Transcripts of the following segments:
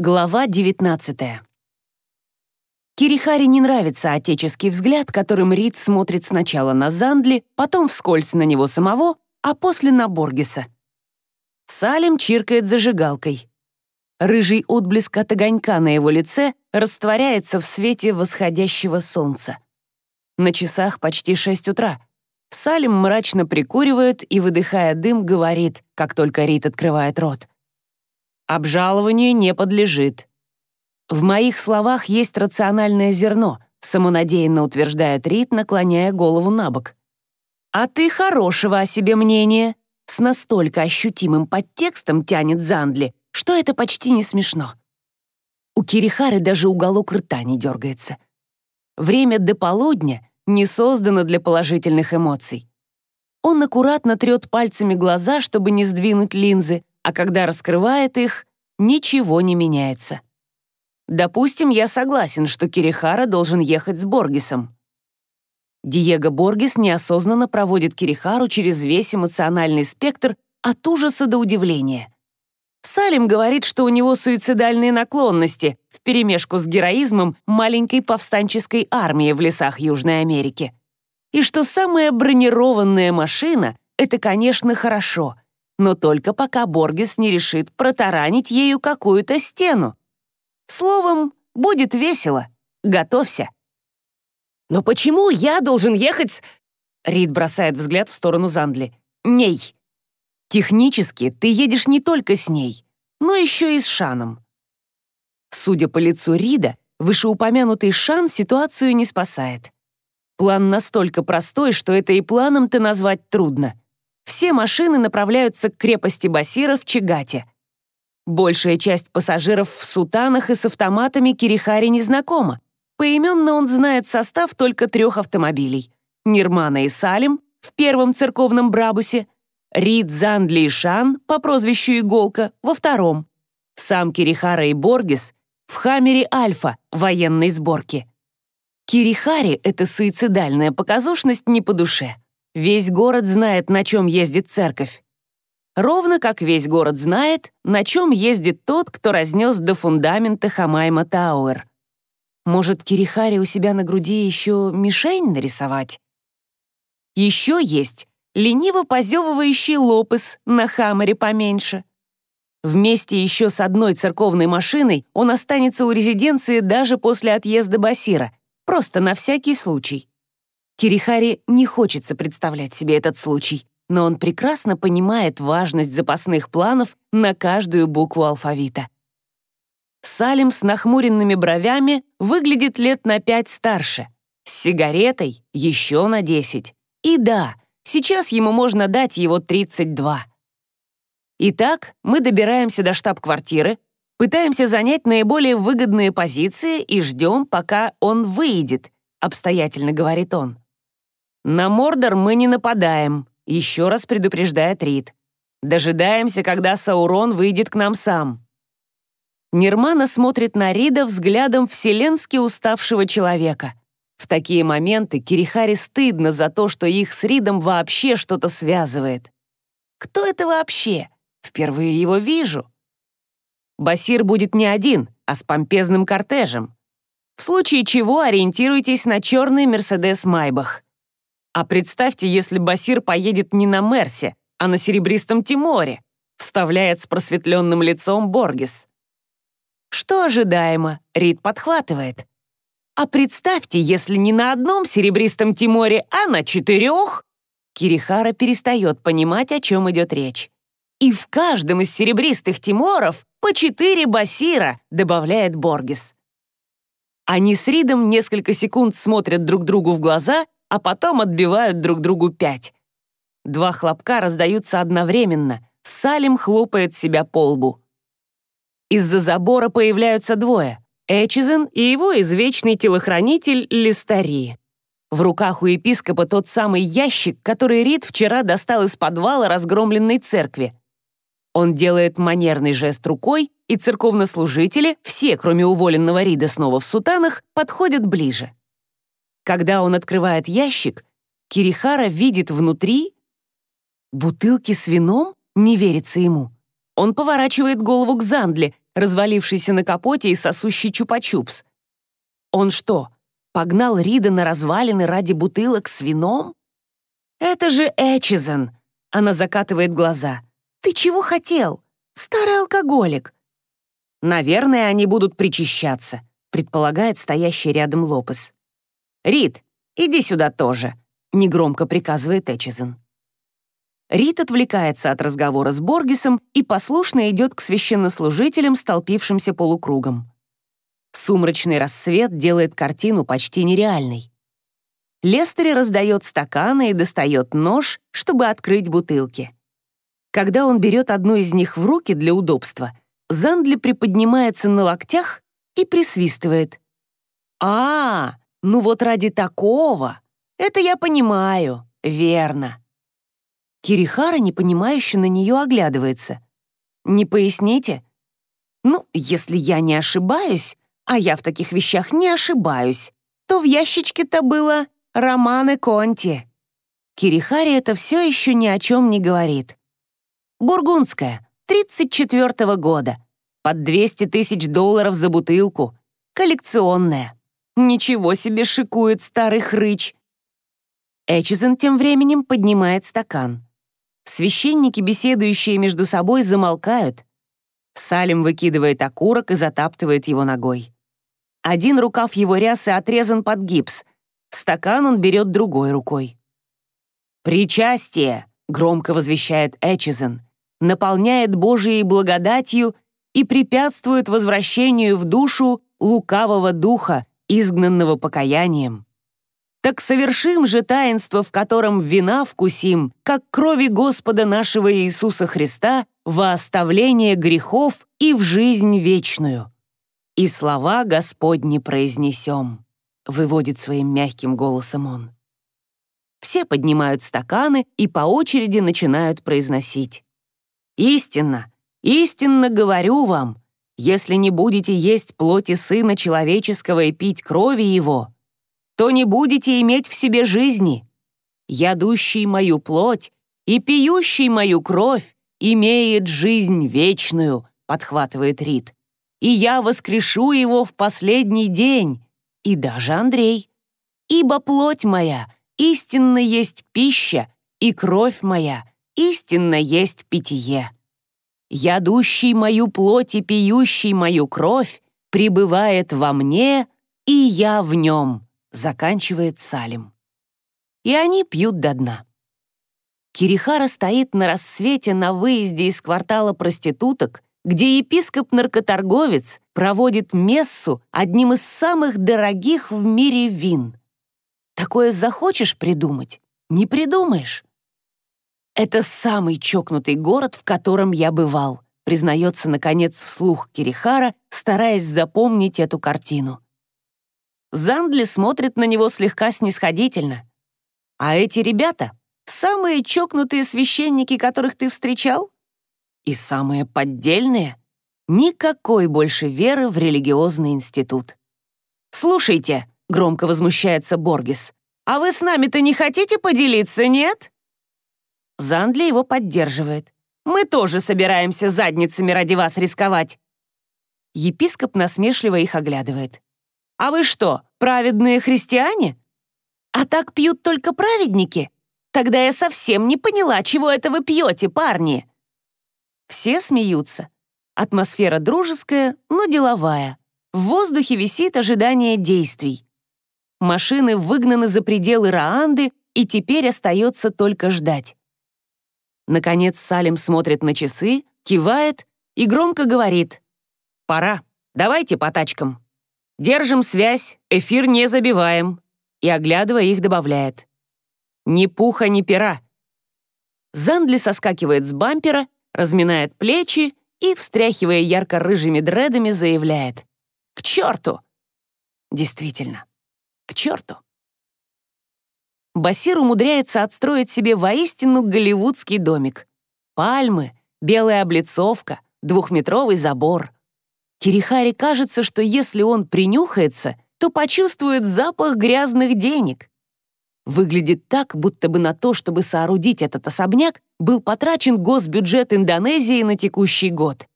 Глава 19 Кирихари не нравится отеческий взгляд, которым Рид смотрит сначала на Зандли, потом вскользь на него самого, а после на Боргеса. Салим чиркает зажигалкой. Рыжий отблеск от огонька на его лице растворяется в свете восходящего солнца. На часах почти шесть утра. Салим мрачно прикуривает и, выдыхая дым, говорит, как только Рид открывает рот. Обжалованию не подлежит. В моих словах есть рациональное зерно, самонадеянно утверждает Рид, наклоняя голову на бок. А ты хорошего о себе мнения. С настолько ощутимым подтекстом тянет Зандли, что это почти не смешно. У Кирихары даже уголок рта не дергается. Время до полудня не создано для положительных эмоций. Он аккуратно трет пальцами глаза, чтобы не сдвинуть линзы, а когда раскрывает их, ничего не меняется. Допустим, я согласен, что Кирихара должен ехать с Боргисом. Диего Боргис неосознанно проводит Кирихару через весь эмоциональный спектр от ужаса до удивления. Салим говорит, что у него суицидальные наклонности вперемешку с героизмом маленькой повстанческой армии в лесах Южной Америки. И что самая бронированная машина — это, конечно, хорошо — но только пока Боргес не решит протаранить ею какую-то стену. Словом, будет весело. Готовься. «Но почему я должен ехать с...» Рид бросает взгляд в сторону Зандли. «Ней. Технически ты едешь не только с ней, но еще и с Шаном». Судя по лицу Рида, вышеупомянутый Шан ситуацию не спасает. План настолько простой, что это и планом-то назвать трудно все машины направляются к крепости Басира в Чигате. Большая часть пассажиров в сутанах и с автоматами Кирихари не знакома. Поименно он знает состав только трех автомобилей. Нирмана и Салим в первом церковном Брабусе, Рид, Зандли и Шан по прозвищу Иголка во втором. Сам Кирихара и Боргис в Хаммере Альфа военной сборки. Кирихари — это суицидальная показушность не по душе. Весь город знает, на чем ездит церковь. Ровно как весь город знает, на чем ездит тот, кто разнес до фундамента Хамайма Тауэр. Может, Кирихари у себя на груди еще мишень нарисовать? Еще есть лениво позевывающий Лопес на Хаммере поменьше. Вместе еще с одной церковной машиной он останется у резиденции даже после отъезда Басира, просто на всякий случай. Кирихари не хочется представлять себе этот случай, но он прекрасно понимает важность запасных планов на каждую букву алфавита. Салим с нахмуренными бровями выглядит лет на пять старше, с сигаретой еще на десять. И да, сейчас ему можно дать его 32. Итак, мы добираемся до штаб-квартиры, пытаемся занять наиболее выгодные позиции и ждем, пока он выйдет, обстоятельно говорит он. «На Мордор мы не нападаем», — еще раз предупреждает Рид. «Дожидаемся, когда Саурон выйдет к нам сам». Нирмана смотрит на Рида взглядом вселенски уставшего человека. В такие моменты Кирихари стыдно за то, что их с Ридом вообще что-то связывает. Кто это вообще? Впервые его вижу. Басир будет не один, а с помпезным кортежем. В случае чего ориентируйтесь на черный Мерседес Майбах. А представьте, если Басир поедет не на Мерсе, а на серебристом Тиморе, вставляет с просветленным лицом Боргис. Что ожидаемо, Рид подхватывает. А представьте, если не на одном серебристом Тиморе, а на четырех. Кирихара перестает понимать, о чем идет речь. И в каждом из серебристых Тиморов по четыре басира, добавляет Боргис. Они с Ридом несколько секунд смотрят друг другу в глаза а потом отбивают друг другу пять. Два хлопка раздаются одновременно. Салим хлопает себя по лбу. Из-за забора появляются двое — Эчизен и его извечный телохранитель Листари. В руках у епископа тот самый ящик, который Рид вчера достал из подвала разгромленной церкви. Он делает манерный жест рукой, и церковнослужители, все, кроме уволенного Рида снова в сутанах, подходят ближе. Когда он открывает ящик, Кирихара видит внутри бутылки с вином, не верится ему. Он поворачивает голову к Зандле, развалившийся на капоте и сосущий чупа-чупс. Он что, погнал Рида на развалины ради бутылок с вином? Это же Эчизен. Она закатывает глаза. Ты чего хотел? Старый алкоголик. Наверное, они будут причащаться, предполагает стоящий рядом Лопес. Рид, иди сюда тоже, негромко приказывает Эчизен. Рид отвлекается от разговора с Боргисом и послушно идет к священнослужителям, столпившимся полукругом. Сумрачный рассвет делает картину почти нереальной. Лестери раздает стаканы и достает нож, чтобы открыть бутылки. Когда он берет одну из них в руки для удобства, Зандли приподнимается на локтях и присвистывает. «А, ну вот ради такого! Это я понимаю, верно!» Кирихара непонимающе на нее оглядывается. «Не поясните?» «Ну, если я не ошибаюсь, а я в таких вещах не ошибаюсь, то в ящичке-то было Романы Конти». Кирихари это все еще ни о чем не говорит. «Бургундская, 34-го года, под 200 тысяч долларов за бутылку, коллекционная. Ничего себе шикует старый хрыч». Эчизен тем временем поднимает стакан. Священники, беседующие между собой, замолкают. Салим выкидывает окурок и затаптывает его ногой. Один рукав его рясы отрезан под гипс. Стакан он берет другой рукой. «Причастие!» — громко возвещает Эчизен. «Наполняет Божией благодатью и препятствует возвращению в душу лукавого духа, изгнанного покаянием. Так совершим же таинство, в котором вина вкусим, как крови Господа нашего Иисуса Христа во оставление грехов и в жизнь вечную. И слова Господни произнесем», — выводит своим мягким голосом он. Все поднимают стаканы и по очереди начинают произносить. «Истинно, истинно говорю вам, если не будете есть плоти Сына Человеческого и пить крови Его, то не будете иметь в себе жизни. Ядущий мою плоть и пьющий мою кровь имеет жизнь вечную», — подхватывает Рид. «И я воскрешу его в последний день». И даже Андрей. «Ибо плоть моя истинно есть пища, и кровь моя истинно есть питье. Ядущий мою плоть и пьющий мою кровь пребывает во мне, и я в нем» заканчивает Салим. И они пьют до дна. Кирихара стоит на рассвете на выезде из квартала проституток, где епископ-наркоторговец проводит мессу одним из самых дорогих в мире вин. Такое захочешь придумать, не придумаешь. Это самый чокнутый город, в котором я бывал, признается, наконец, вслух Кирихара, стараясь запомнить эту картину. Зандли смотрит на него слегка снисходительно. А эти ребята — самые чокнутые священники, которых ты встречал? И самые поддельные? Никакой больше веры в религиозный институт. «Слушайте», — громко возмущается Боргес, «а вы с нами-то не хотите поделиться, нет?» Зандли его поддерживает. «Мы тоже собираемся задницами ради вас рисковать». Епископ насмешливо их оглядывает. А вы что, праведные христиане? А так пьют только праведники? Тогда я совсем не поняла, чего это вы пьете, парни. Все смеются. Атмосфера дружеская, но деловая. В воздухе висит ожидание действий. Машины выгнаны за пределы Раанды, и теперь остается только ждать. Наконец Салим смотрит на часы, кивает и громко говорит «Пора, давайте по тачкам». Держим связь, эфир не забиваем». И, оглядывая их, добавляет. «Ни пуха, ни пера». Зандли соскакивает с бампера, разминает плечи и, встряхивая ярко-рыжими дредами, заявляет. «К черту!» Действительно, к черту. Басир умудряется отстроить себе воистину голливудский домик. Пальмы, белая облицовка, двухметровый забор — Кирихари кажется, что если он принюхается, то почувствует запах грязных денег. Выглядит так, будто бы на то, чтобы соорудить этот особняк, был потрачен госбюджет Индонезии на текущий год.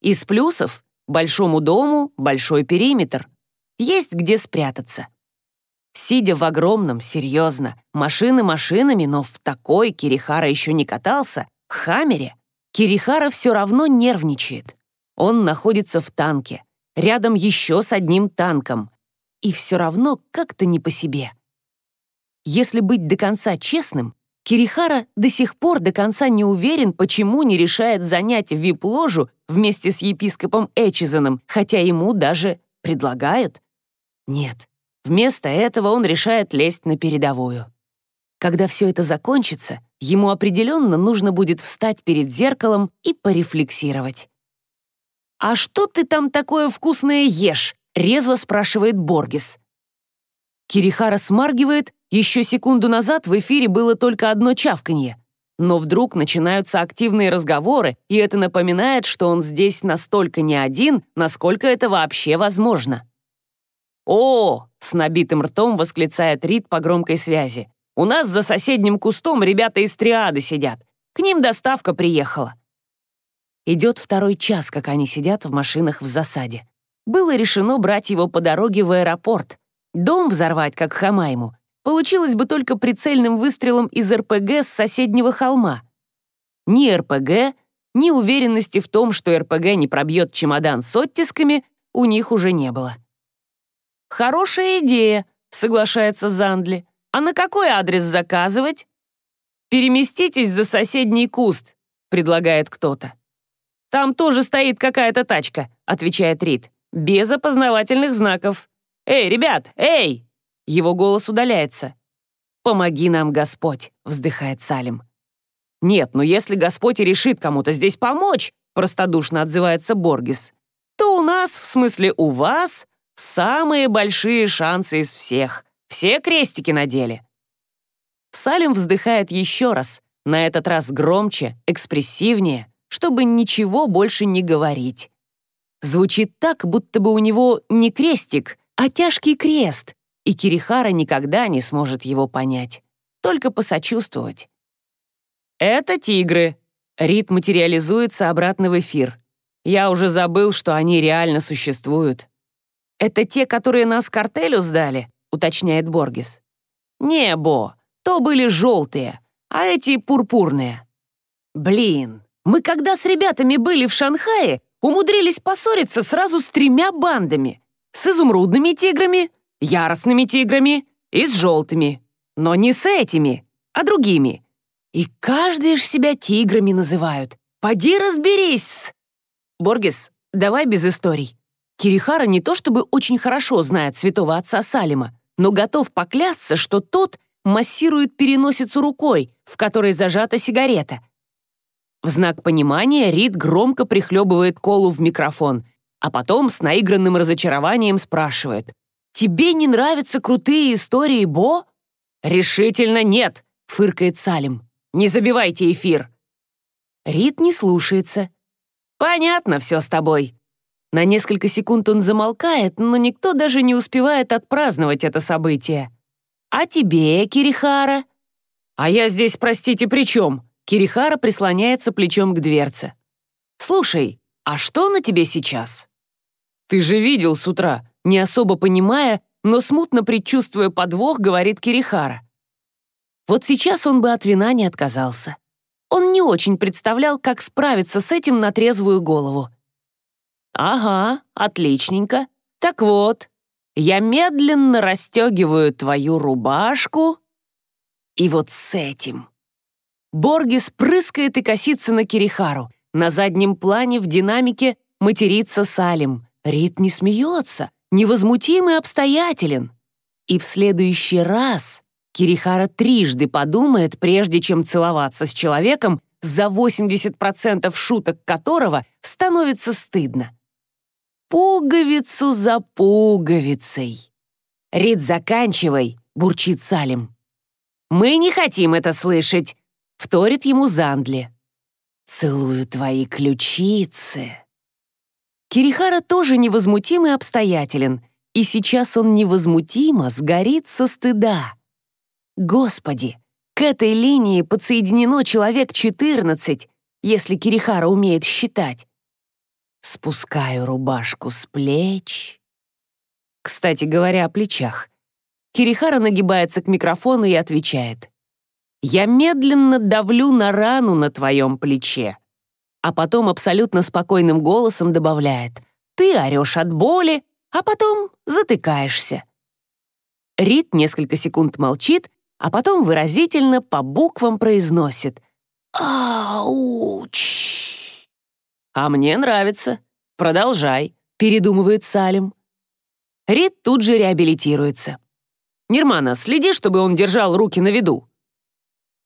Из плюсов — большому дому большой периметр. Есть где спрятаться. Сидя в огромном, серьезно, машины машинами, но в такой Кирихара еще не катался, Хаммере, Кирихара все равно нервничает. Он находится в танке, рядом еще с одним танком. И все равно как-то не по себе. Если быть до конца честным, Кирихара до сих пор до конца не уверен, почему не решает занять вип-ложу вместе с епископом Эчизеном, хотя ему даже предлагают. Нет, вместо этого он решает лезть на передовую. Когда все это закончится, ему определенно нужно будет встать перед зеркалом и порефлексировать. «А что ты там такое вкусное ешь?» — резво спрашивает Боргис. Кирихара смаргивает, еще секунду назад в эфире было только одно чавканье. Но вдруг начинаются активные разговоры, и это напоминает, что он здесь настолько не один, насколько это вообще возможно. «О!» — с набитым ртом восклицает Рид по громкой связи. У нас за соседним кустом ребята из триады сидят. К ним доставка приехала». Идет второй час, как они сидят в машинах в засаде. Было решено брать его по дороге в аэропорт. Дом взорвать, как Хамайму, получилось бы только прицельным выстрелом из РПГ с соседнего холма. Ни РПГ, ни уверенности в том, что РПГ не пробьет чемодан с оттисками, у них уже не было. «Хорошая идея», — соглашается Зандли. А на какой адрес заказывать? Переместитесь за соседний куст, предлагает кто-то. Там тоже стоит какая-то тачка, отвечает Рид, без опознавательных знаков. Эй, ребят, эй! Его голос удаляется. «Помоги нам, Господь!» — вздыхает Салим. «Нет, но если Господь и решит кому-то здесь помочь», — простодушно отзывается Боргис, «то у нас, в смысле у вас, самые большие шансы из всех. Все крестики надели?» Салим вздыхает еще раз, на этот раз громче, экспрессивнее, чтобы ничего больше не говорить. Звучит так, будто бы у него не крестик, а тяжкий крест, и Кирихара никогда не сможет его понять, только посочувствовать. «Это тигры», — Рит материализуется обратно в эфир. «Я уже забыл, что они реально существуют». «Это те, которые нас картелю сдали?» — уточняет Боргис. «Не, Бо, то были желтые, а эти пурпурные». «Блин, мы когда с ребятами были в Шанхае, умудрились поссориться сразу с тремя бандами. С изумрудными тиграми, яростными тиграми и с желтыми. Но не с этими, а другими. И каждый ж себя тиграми называют. Поди разберись Боргис, давай без историй. Кирихара не то чтобы очень хорошо знает святого отца Салима, но готов поклясться, что тот массирует переносицу рукой, в которой зажата сигарета. В знак понимания Рид громко прихлебывает колу в микрофон, а потом с наигранным разочарованием спрашивает «Тебе не нравятся крутые истории, Бо?» «Решительно нет», — фыркает Салим. «Не забивайте эфир». Рид не слушается. «Понятно все с тобой», на несколько секунд он замолкает, но никто даже не успевает отпраздновать это событие. «А тебе, Кирихара?» «А я здесь, простите, при чем?» Кирихара прислоняется плечом к дверце. «Слушай, а что на тебе сейчас?» «Ты же видел с утра», не особо понимая, но смутно предчувствуя подвох, говорит Кирихара. Вот сейчас он бы от вина не отказался. Он не очень представлял, как справиться с этим на трезвую голову. «Ага, отличненько. Так вот, я медленно расстегиваю твою рубашку, и вот с этим». Боргис прыскает и косится на Кирихару. На заднем плане в динамике матерится Салим. Рит не смеется, невозмутим и обстоятелен. И в следующий раз Кирихара трижды подумает, прежде чем целоваться с человеком, за 80% шуток которого становится стыдно пуговицу за пуговицей. «Рид, заканчивай!» — бурчит Салим. «Мы не хотим это слышать!» — вторит ему Зандли. «Целую твои ключицы!» Кирихара тоже невозмутим и обстоятелен, и сейчас он невозмутимо сгорит со стыда. Господи, к этой линии подсоединено человек 14, если Кирихара умеет считать. Спускаю рубашку с плеч. Кстати говоря о плечах. Кирихара нагибается к микрофону и отвечает. «Я медленно давлю на рану на твоем плече». А потом абсолютно спокойным голосом добавляет. «Ты орешь от боли, а потом затыкаешься». Рид несколько секунд молчит, а потом выразительно по буквам произносит «Ауч!» «А мне нравится. Продолжай», — передумывает Салим. Рид тут же реабилитируется. «Нирмана, следи, чтобы он держал руки на виду».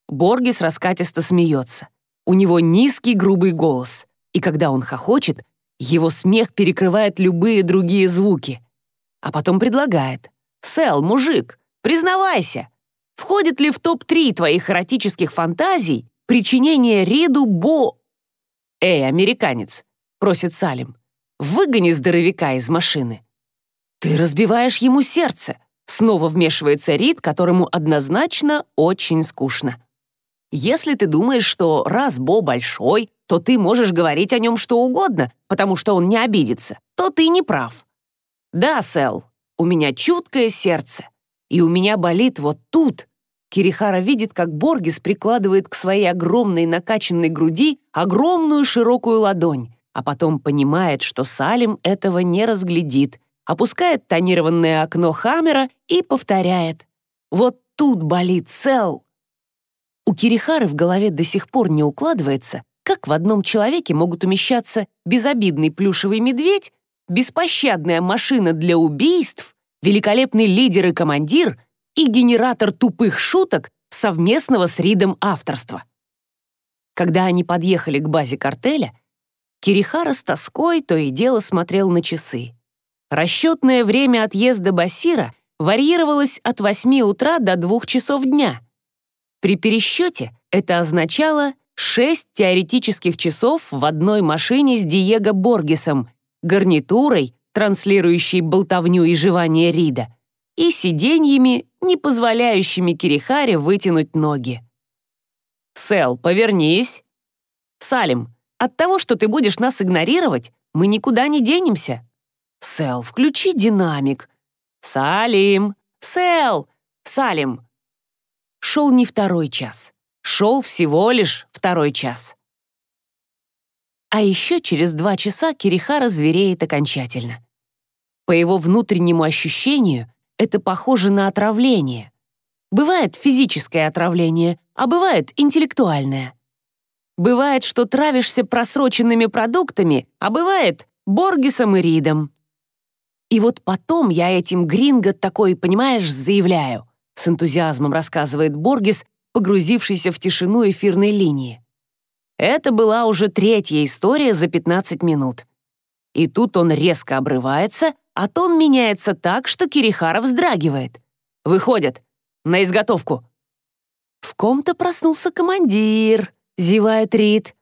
Боргис раскатисто смеется. У него низкий грубый голос, и когда он хохочет, его смех перекрывает любые другие звуки. А потом предлагает. «Сэл, мужик, признавайся, входит ли в топ-3 твоих эротических фантазий причинение Риду Бо...» «Эй, американец», — просит Салим, «выгони здоровяка из машины». «Ты разбиваешь ему сердце», — снова вмешивается Рид, которому однозначно очень скучно. «Если ты думаешь, что раз Бо большой, то ты можешь говорить о нем что угодно, потому что он не обидится, то ты не прав. Да, Сэл, у меня чуткое сердце, и у меня болит вот тут. Кирихара видит, как Боргис прикладывает к своей огромной накачанной груди огромную широкую ладонь, а потом понимает, что Салим этого не разглядит, опускает тонированное окно Хаммера и повторяет. «Вот тут болит Сэл!» У Кирихары в голове до сих пор не укладывается, как в одном человеке могут умещаться безобидный плюшевый медведь, беспощадная машина для убийств, великолепный лидер и командир и генератор тупых шуток совместного с Ридом авторства. Когда они подъехали к базе картеля, Кирихара с тоской то и дело смотрел на часы. Расчетное время отъезда Басира варьировалось от 8 утра до 2 часов дня. При пересчете это означало шесть теоретических часов в одной машине с Диего Боргесом, гарнитурой, транслирующей болтовню и жевание Рида, и сиденьями, не позволяющими Кирихаре вытянуть ноги. «Сэл, повернись!» «Салим, от того, что ты будешь нас игнорировать, мы никуда не денемся!» «Сэл, включи динамик!» «Салим! Сэл! Салим!» Шел не второй час. Шел всего лишь второй час. А еще через два часа Кирихара звереет окончательно. По его внутреннему ощущению, это похоже на отравление. Бывает физическое отравление, а бывает интеллектуальное. Бывает, что травишься просроченными продуктами, а бывает Боргисом и Ридом. И вот потом я этим гринго такой, понимаешь, заявляю, с энтузиазмом рассказывает Боргис, погрузившийся в тишину эфирной линии. Это была уже третья история за 15 минут. И тут он резко обрывается, а тон меняется так, что Кирихара вздрагивает. «Выходят! На изготовку!» «В ком-то проснулся командир», — зевает Рид.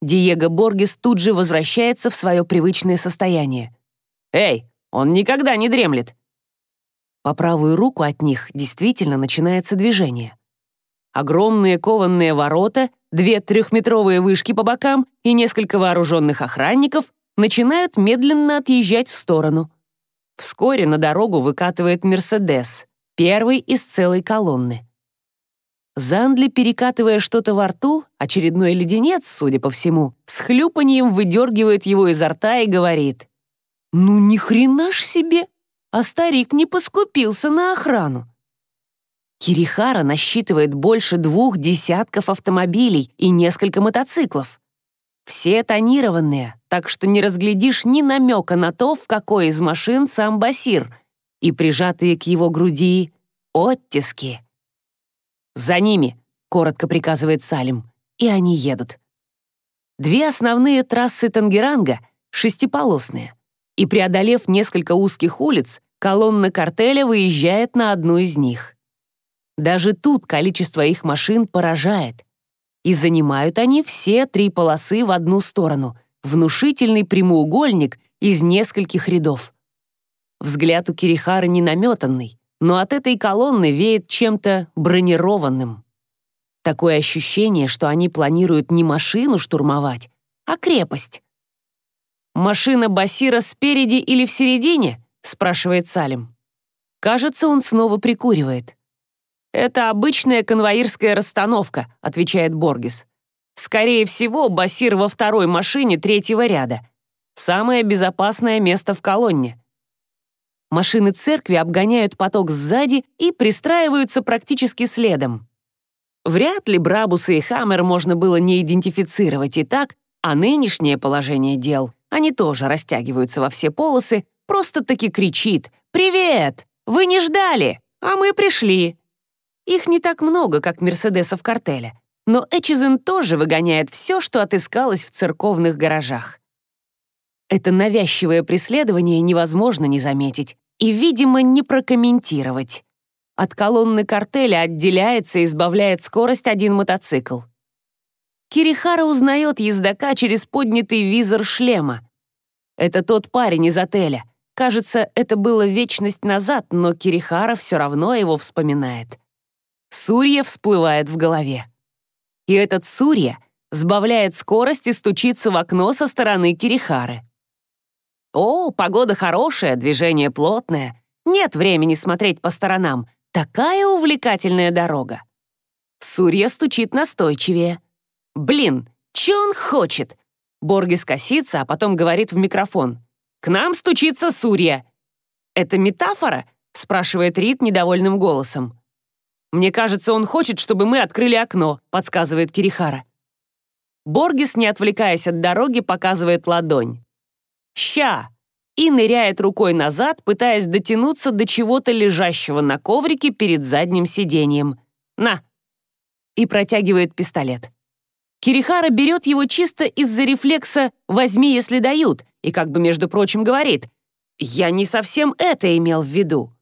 Диего Боргес тут же возвращается в свое привычное состояние. «Эй, он никогда не дремлет!» По правую руку от них действительно начинается движение. Огромные кованные ворота, две трехметровые вышки по бокам и несколько вооруженных охранников начинают медленно отъезжать в сторону. Вскоре на дорогу выкатывает «Мерседес», первый из целой колонны. Зандли, перекатывая что-то во рту, очередной леденец, судя по всему, с хлюпаньем выдергивает его изо рта и говорит. «Ну ни хрена ж себе! А старик не поскупился на охрану!» Кирихара насчитывает больше двух десятков автомобилей и несколько мотоциклов. Все тонированные, так что не разглядишь ни намека на то, в какой из машин сам Басир, и прижатые к его груди оттиски. «За ними!» — коротко приказывает Салим, и они едут. Две основные трассы Тангеранга — шестиполосные, и, преодолев несколько узких улиц, колонна картеля выезжает на одну из них. Даже тут количество их машин поражает. И занимают они все три полосы в одну сторону, внушительный прямоугольник из нескольких рядов. Взгляд у Кирихары не наметанный, но от этой колонны веет чем-то бронированным. Такое ощущение, что они планируют не машину штурмовать, а крепость. «Машина Басира спереди или в середине?» — спрашивает Салим. Кажется, он снова прикуривает. «Это обычная конвоирская расстановка», — отвечает Боргис. «Скорее всего, Басир во второй машине третьего ряда. Самое безопасное место в колонне». Машины церкви обгоняют поток сзади и пристраиваются практически следом. Вряд ли Брабуса и Хаммер можно было не идентифицировать и так, а нынешнее положение дел, они тоже растягиваются во все полосы, просто-таки кричит «Привет! Вы не ждали, а мы пришли!» Их не так много, как Мерседесов картеля, но Эчизен тоже выгоняет все, что отыскалось в церковных гаражах. Это навязчивое преследование невозможно не заметить и, видимо, не прокомментировать. От колонны картеля отделяется и избавляет скорость один мотоцикл. Кирихара узнает ездока через поднятый визор шлема. Это тот парень из отеля. Кажется, это было вечность назад, но Кирихара все равно его вспоминает. Сурья всплывает в голове. И этот Сурья сбавляет скорость и стучится в окно со стороны Кирихары. О, погода хорошая, движение плотное. Нет времени смотреть по сторонам. Такая увлекательная дорога. Сурья стучит настойчивее. Блин, че он хочет? Боргис косится, а потом говорит в микрофон. «К нам стучится Сурья». «Это метафора?» — спрашивает Рид недовольным голосом. «Мне кажется, он хочет, чтобы мы открыли окно», — подсказывает Кирихара. Боргис, не отвлекаясь от дороги, показывает ладонь. «Ща!» и ныряет рукой назад, пытаясь дотянуться до чего-то лежащего на коврике перед задним сиденьем. «На!» и протягивает пистолет. Кирихара берет его чисто из-за рефлекса «возьми, если дают», и как бы, между прочим, говорит «я не совсем это имел в виду».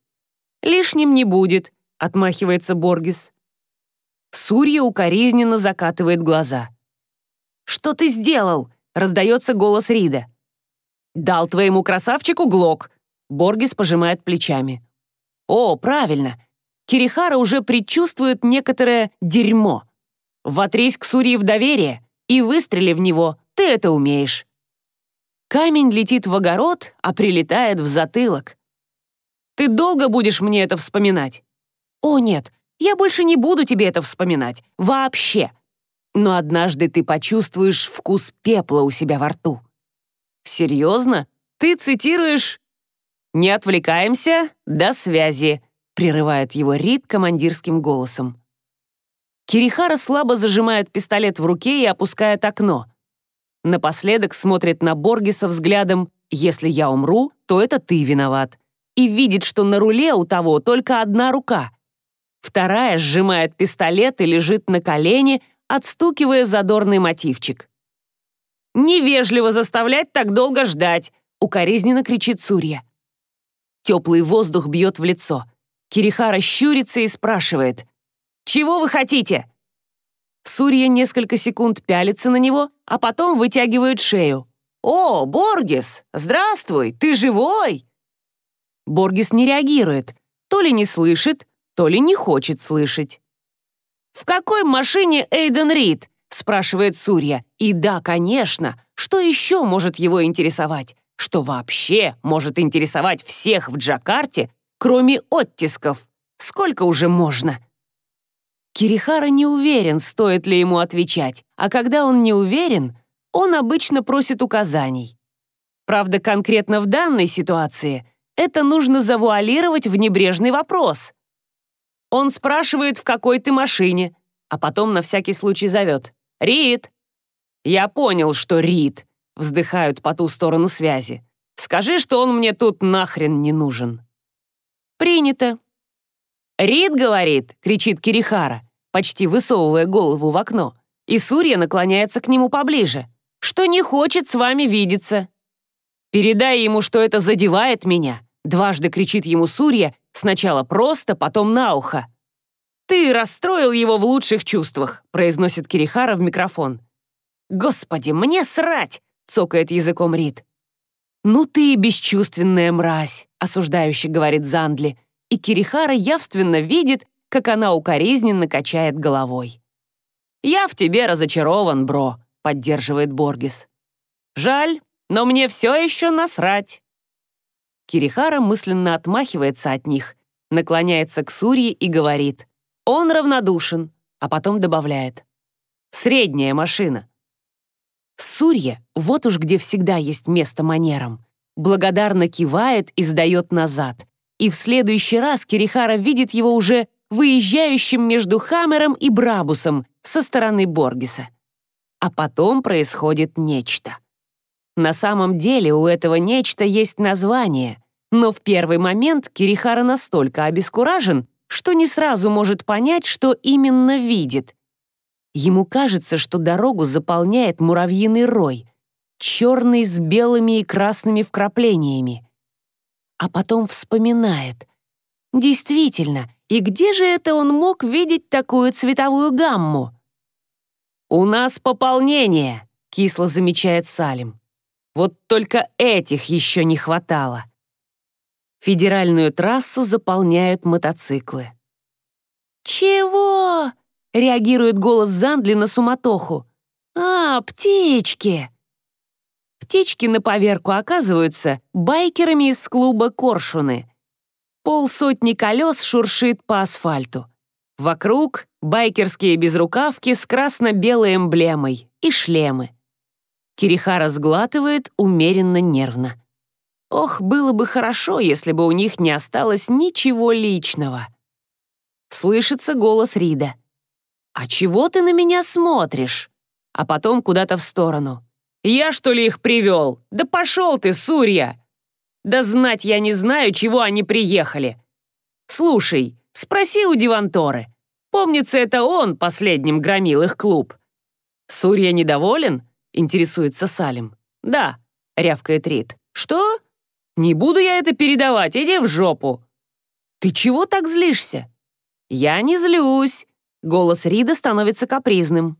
«Лишним не будет», — отмахивается Боргис. Сурья укоризненно закатывает глаза. «Что ты сделал?» — раздается голос Рида. «Дал твоему красавчику Глок», — Боргис пожимает плечами. «О, правильно. Кирихара уже предчувствует некоторое дерьмо. Вотрись к Сурии в доверие и выстрели в него, ты это умеешь». Камень летит в огород, а прилетает в затылок. «Ты долго будешь мне это вспоминать?» «О, нет, я больше не буду тебе это вспоминать. Вообще. Но однажды ты почувствуешь вкус пепла у себя во рту». «Серьезно? Ты цитируешь...» «Не отвлекаемся, до связи», — прерывает его Рид командирским голосом. Кирихара слабо зажимает пистолет в руке и опускает окно. Напоследок смотрит на Боргиса взглядом «Если я умру, то это ты виноват», и видит, что на руле у того только одна рука. Вторая сжимает пистолет и лежит на колене, отстукивая задорный мотивчик. «Невежливо заставлять так долго ждать!» — укоризненно кричит Сурья. Теплый воздух бьет в лицо. Кирихара щурится и спрашивает. Чего вы хотите?» Сурья несколько секунд пялится на него, а потом вытягивает шею. «О, Боргис! Здравствуй! Ты живой?» Боргис не реагирует. То ли не слышит, то ли не хочет слышать. «В какой машине Эйден Рид?» — спрашивает Сурья. «И да, конечно, что еще может его интересовать? Что вообще может интересовать всех в Джакарте, кроме оттисков? Сколько уже можно?» Кирихара не уверен, стоит ли ему отвечать, а когда он не уверен, он обычно просит указаний. Правда, конкретно в данной ситуации это нужно завуалировать в небрежный вопрос. Он спрашивает, в какой ты машине, а потом на всякий случай зовет. «Рит!» «Я понял, что Рит», — вздыхают по ту сторону связи. «Скажи, что он мне тут нахрен не нужен». «Принято». «Рит говорит!» — кричит Кирихара почти высовывая голову в окно, и Сурья наклоняется к нему поближе, что не хочет с вами видеться. «Передай ему, что это задевает меня», дважды кричит ему Сурья, сначала просто, потом на ухо. «Ты расстроил его в лучших чувствах», произносит Кирихара в микрофон. «Господи, мне срать!» цокает языком Рид. «Ну ты бесчувственная мразь», осуждающе говорит Зандли, и Кирихара явственно видит, как она укоризненно качает головой. «Я в тебе разочарован, бро», — поддерживает Боргис. «Жаль, но мне все еще насрать». Кирихара мысленно отмахивается от них, наклоняется к Сурье и говорит. «Он равнодушен», а потом добавляет. «Средняя машина». Сурья, вот уж где всегда есть место манерам, благодарно кивает и сдает назад. И в следующий раз Кирихара видит его уже выезжающим между Хаммером и Брабусом со стороны Боргиса. А потом происходит нечто. На самом деле у этого нечто есть название, но в первый момент Кирихара настолько обескуражен, что не сразу может понять, что именно видит. Ему кажется, что дорогу заполняет муравьиный рой, черный с белыми и красными вкраплениями. А потом вспоминает. Действительно, и где же это он мог видеть такую цветовую гамму? «У нас пополнение», — кисло замечает Салим. «Вот только этих еще не хватало». Федеральную трассу заполняют мотоциклы. «Чего?» — реагирует голос Зандли на суматоху. «А, птички!» Птички на поверку оказываются байкерами из клуба «Коршуны». Полсотни колес шуршит по асфальту. Вокруг байкерские безрукавки с красно-белой эмблемой и шлемы. Кирихара сглатывает умеренно нервно. Ох, было бы хорошо, если бы у них не осталось ничего личного. Слышится голос Рида. «А чего ты на меня смотришь?» А потом куда-то в сторону. «Я, что ли, их привел? Да пошел ты, Сурья!» «Да знать я не знаю, чего они приехали!» «Слушай, спроси у Диванторы. Помнится, это он последним громил их клуб». «Сурья недоволен?» — интересуется Салим. «Да», — рявкает Рид. «Что?» «Не буду я это передавать, иди в жопу!» «Ты чего так злишься?» «Я не злюсь!» Голос Рида становится капризным.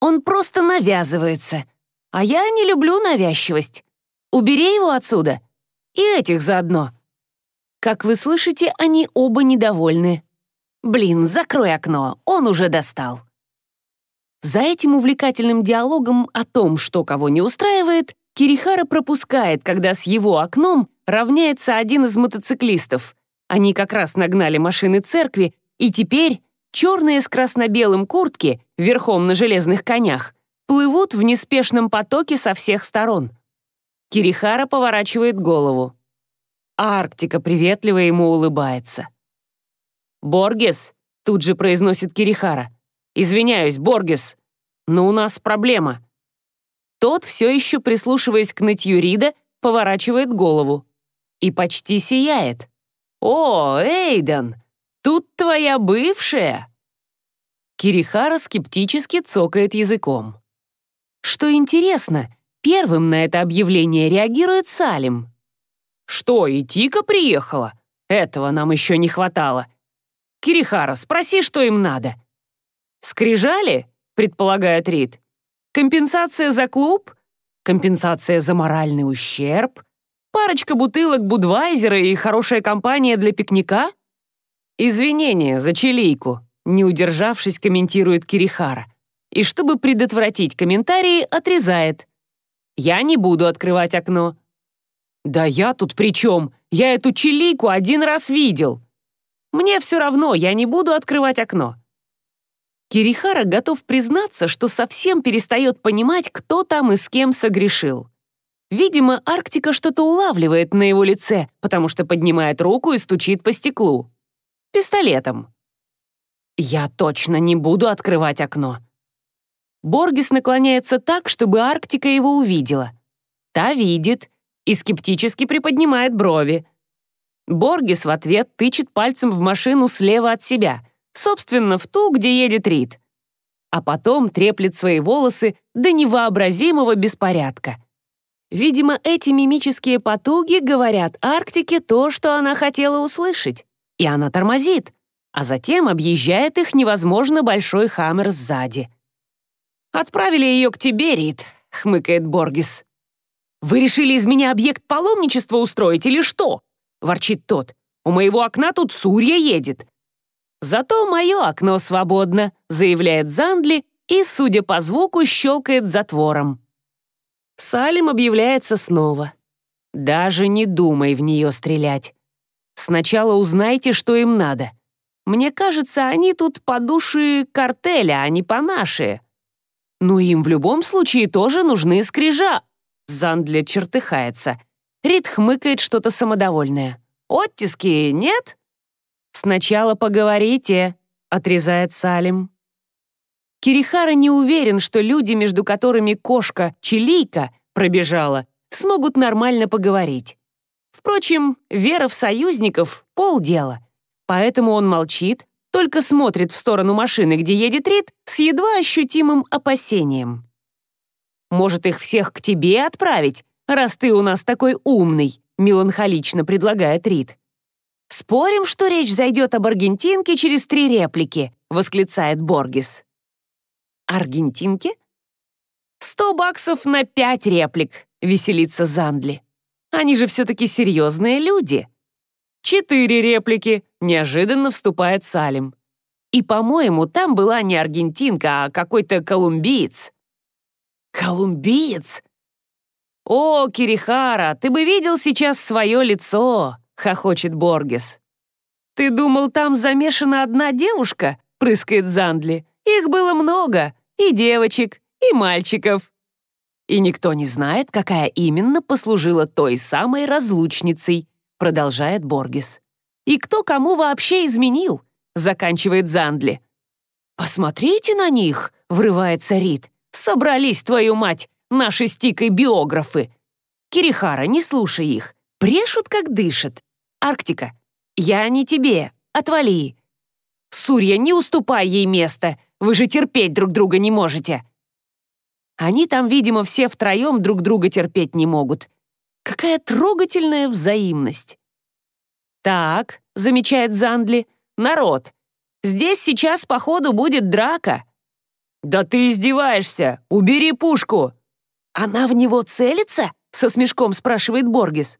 «Он просто навязывается. А я не люблю навязчивость. Убери его отсюда. И этих заодно». Как вы слышите, они оба недовольны. «Блин, закрой окно, он уже достал». За этим увлекательным диалогом о том, что кого не устраивает, Кирихара пропускает, когда с его окном равняется один из мотоциклистов. Они как раз нагнали машины церкви, и теперь черные с красно-белым куртки, верхом на железных конях, плывут в неспешном потоке со всех сторон. Кирихара поворачивает голову. Арктика приветливо ему улыбается. «Боргес!» — тут же произносит Кирихара. «Извиняюсь, Боргес, но у нас проблема. Тот, все еще прислушиваясь к нытью Рида, поворачивает голову. И почти сияет. «О, Эйден, тут твоя бывшая!» Кирихара скептически цокает языком. Что интересно, первым на это объявление реагирует Салим. «Что, и Тика приехала? Этого нам еще не хватало. Кирихара, спроси, что им надо». «Скрижали?» — предполагает Рид. Компенсация за клуб? Компенсация за моральный ущерб? Парочка бутылок Будвайзера и хорошая компания для пикника? Извинения за чилийку, не удержавшись, комментирует Кирихара. И чтобы предотвратить комментарии, отрезает. Я не буду открывать окно. Да я тут при чем? Я эту чилийку один раз видел. Мне все равно, я не буду открывать окно. Кирихара готов признаться, что совсем перестает понимать, кто там и с кем согрешил. Видимо, Арктика что-то улавливает на его лице, потому что поднимает руку и стучит по стеклу. Пистолетом. «Я точно не буду открывать окно». Боргис наклоняется так, чтобы Арктика его увидела. Та видит и скептически приподнимает брови. Боргис в ответ тычет пальцем в машину слева от себя — собственно, в ту, где едет Рид. А потом треплет свои волосы до невообразимого беспорядка. Видимо, эти мимические потуги говорят Арктике то, что она хотела услышать. И она тормозит, а затем объезжает их невозможно большой хаммер сзади. «Отправили ее к тебе, Рид», — хмыкает Боргис. «Вы решили из меня объект паломничества устроить или что?» — ворчит тот. «У моего окна тут Сурья едет. «Зато мое окно свободно», — заявляет Зандли и, судя по звуку, щелкает затвором. Салим объявляется снова. Даже не думай в нее стрелять. Сначала узнайте, что им надо. Мне кажется, они тут по душе картеля, а не по нашей. Но им в любом случае тоже нужны скрижа. Зандля чертыхается. Рид хмыкает что-то самодовольное. «Оттиски нет?» «Сначала поговорите», — отрезает Салим. Кирихара не уверен, что люди, между которыми кошка Чилийка пробежала, смогут нормально поговорить. Впрочем, вера в союзников — полдела. Поэтому он молчит, только смотрит в сторону машины, где едет Рид, с едва ощутимым опасением. «Может, их всех к тебе отправить, раз ты у нас такой умный?» меланхолично предлагает Рид. «Спорим, что речь зайдет об Аргентинке через три реплики», восклицает Боргис. «Аргентинке?» «Сто баксов на пять реплик», веселится Зандли. «Они же все-таки серьезные люди». «Четыре реплики», неожиданно вступает Салим. «И, по-моему, там была не аргентинка, а какой-то колумбиец». «Колумбиец?» «О, Кирихара, ты бы видел сейчас свое лицо!» — хохочет Боргес. «Ты думал, там замешана одна девушка?» — прыскает Зандли. «Их было много, и девочек, и мальчиков». «И никто не знает, какая именно послужила той самой разлучницей», — продолжает Боргес. «И кто кому вообще изменил?» — заканчивает Зандли. «Посмотрите на них!» — врывается Рид. «Собрались, твою мать, наши стикой биографы. Кирихара, не слушай их. Брешут, как дышат. Арктика, я не тебе, отвали. Сурья, не уступай ей место, вы же терпеть друг друга не можете. Они там, видимо, все втроем друг друга терпеть не могут. Какая трогательная взаимность. «Так», — замечает Зандли, — «народ, здесь сейчас, походу, будет драка». «Да ты издеваешься! Убери пушку!» «Она в него целится?» — со смешком спрашивает Боргис.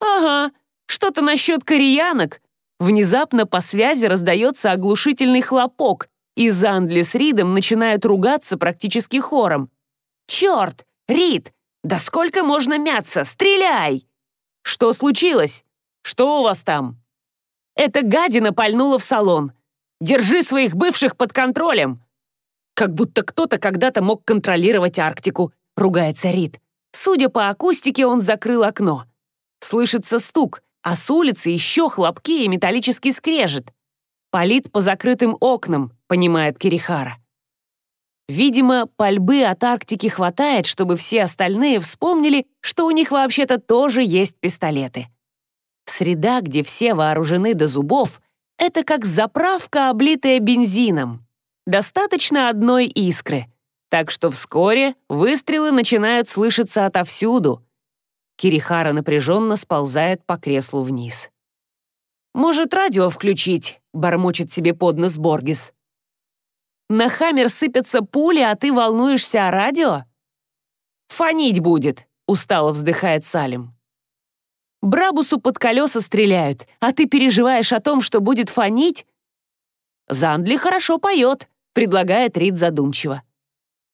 «Ага, что-то насчет кореянок». Внезапно по связи раздается оглушительный хлопок, и Зандли с Ридом начинают ругаться практически хором. «Черт! Рид! Да сколько можно мяться? Стреляй!» «Что случилось? Что у вас там?» «Эта гадина пальнула в салон. Держи своих бывших под контролем!» Как будто кто-то когда-то мог контролировать Арктику, — ругается Рид. Судя по акустике, он закрыл окно. Слышится стук, а с улицы еще хлопки и металлический скрежет. Палит по закрытым окнам, понимает Кирихара. Видимо, пальбы от Арктики хватает, чтобы все остальные вспомнили, что у них вообще-то тоже есть пистолеты. Среда, где все вооружены до зубов, это как заправка, облитая бензином. Достаточно одной искры — так что вскоре выстрелы начинают слышаться отовсюду. Кирихара напряженно сползает по креслу вниз. «Может, радио включить?» — бормочет себе под нос Боргис. «На хаммер сыпятся пули, а ты волнуешься о радио?» «Фонить будет», — устало вздыхает Салим. «Брабусу под колеса стреляют, а ты переживаешь о том, что будет фонить?» «Зандли хорошо поет», — предлагает Рид задумчиво.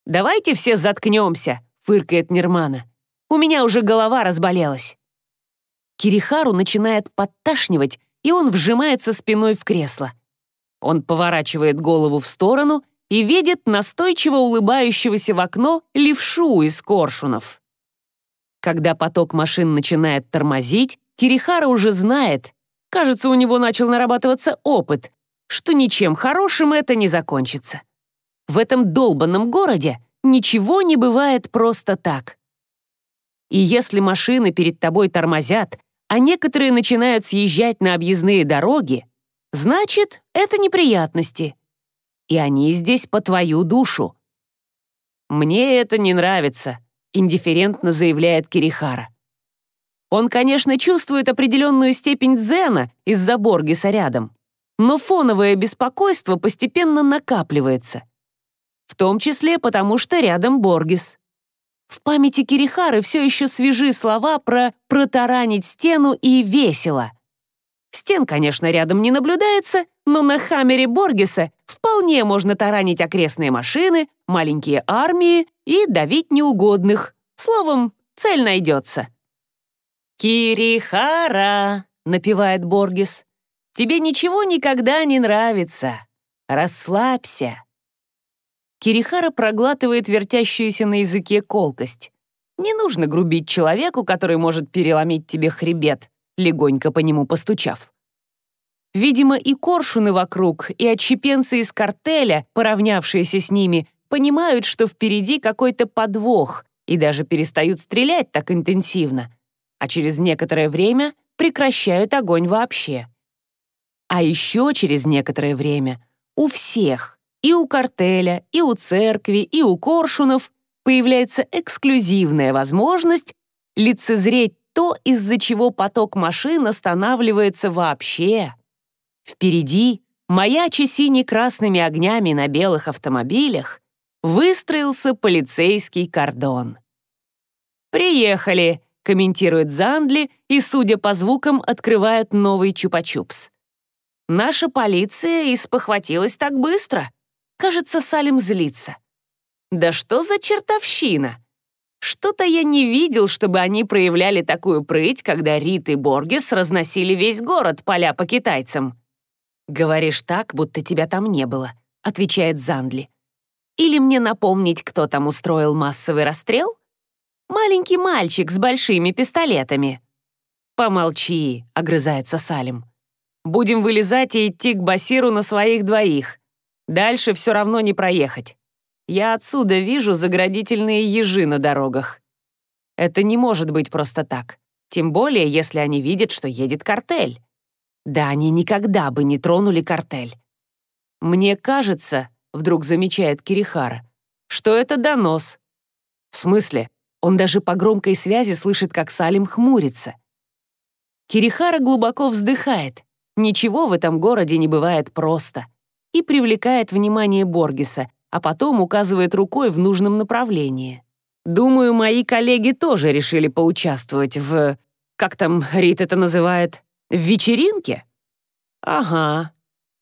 «Давайте все заткнемся», — фыркает Нирмана. «У меня уже голова разболелась». Кирихару начинает подташнивать, и он вжимается спиной в кресло. Он поворачивает голову в сторону и видит настойчиво улыбающегося в окно левшу из коршунов. Когда поток машин начинает тормозить, Кирихара уже знает, кажется, у него начал нарабатываться опыт, что ничем хорошим это не закончится. В этом долбанном городе ничего не бывает просто так. И если машины перед тобой тормозят, а некоторые начинают съезжать на объездные дороги, значит, это неприятности. И они здесь по твою душу. «Мне это не нравится», — индифферентно заявляет Кирихара. Он, конечно, чувствует определенную степень дзена из-за Боргиса рядом, но фоновое беспокойство постепенно накапливается в том числе потому, что рядом Боргис. В памяти Кирихары все еще свежи слова про «протаранить стену» и «весело». Стен, конечно, рядом не наблюдается, но на Хаммере Боргиса вполне можно таранить окрестные машины, маленькие армии и давить неугодных. Словом, цель найдется. «Кирихара!» — напевает Боргис. «Тебе ничего никогда не нравится. Расслабься». Кирихара проглатывает вертящуюся на языке колкость. Не нужно грубить человеку, который может переломить тебе хребет, легонько по нему постучав. Видимо, и коршуны вокруг, и отщепенцы из картеля, поравнявшиеся с ними, понимают, что впереди какой-то подвох, и даже перестают стрелять так интенсивно, а через некоторое время прекращают огонь вообще. А еще через некоторое время у всех, и у картеля, и у церкви, и у коршунов появляется эксклюзивная возможность лицезреть то, из-за чего поток машин останавливается вообще. Впереди, маяча сине-красными огнями на белых автомобилях, выстроился полицейский кордон. «Приехали», — комментирует Зандли и, судя по звукам, открывает новый чупа-чупс. «Наша полиция испохватилась так быстро. Кажется, Салим злится. Да что за чертовщина? Что-то я не видел, чтобы они проявляли такую прыть, когда Рит и Боргес разносили весь город поля по китайцам. «Говоришь так, будто тебя там не было», — отвечает Зандли. «Или мне напомнить, кто там устроил массовый расстрел? Маленький мальчик с большими пистолетами». «Помолчи», — огрызается Салим. «Будем вылезать и идти к Басиру на своих двоих. Дальше все равно не проехать. Я отсюда вижу заградительные ежи на дорогах. Это не может быть просто так. Тем более, если они видят, что едет картель. Да они никогда бы не тронули картель. «Мне кажется», — вдруг замечает Кирихара, «что это донос». В смысле? Он даже по громкой связи слышит, как Салим хмурится. Кирихара глубоко вздыхает. Ничего в этом городе не бывает просто. И привлекает внимание Боргеса, а потом указывает рукой в нужном направлении. Думаю, мои коллеги тоже решили поучаствовать в... Как там Рит это называет? В вечеринке? Ага.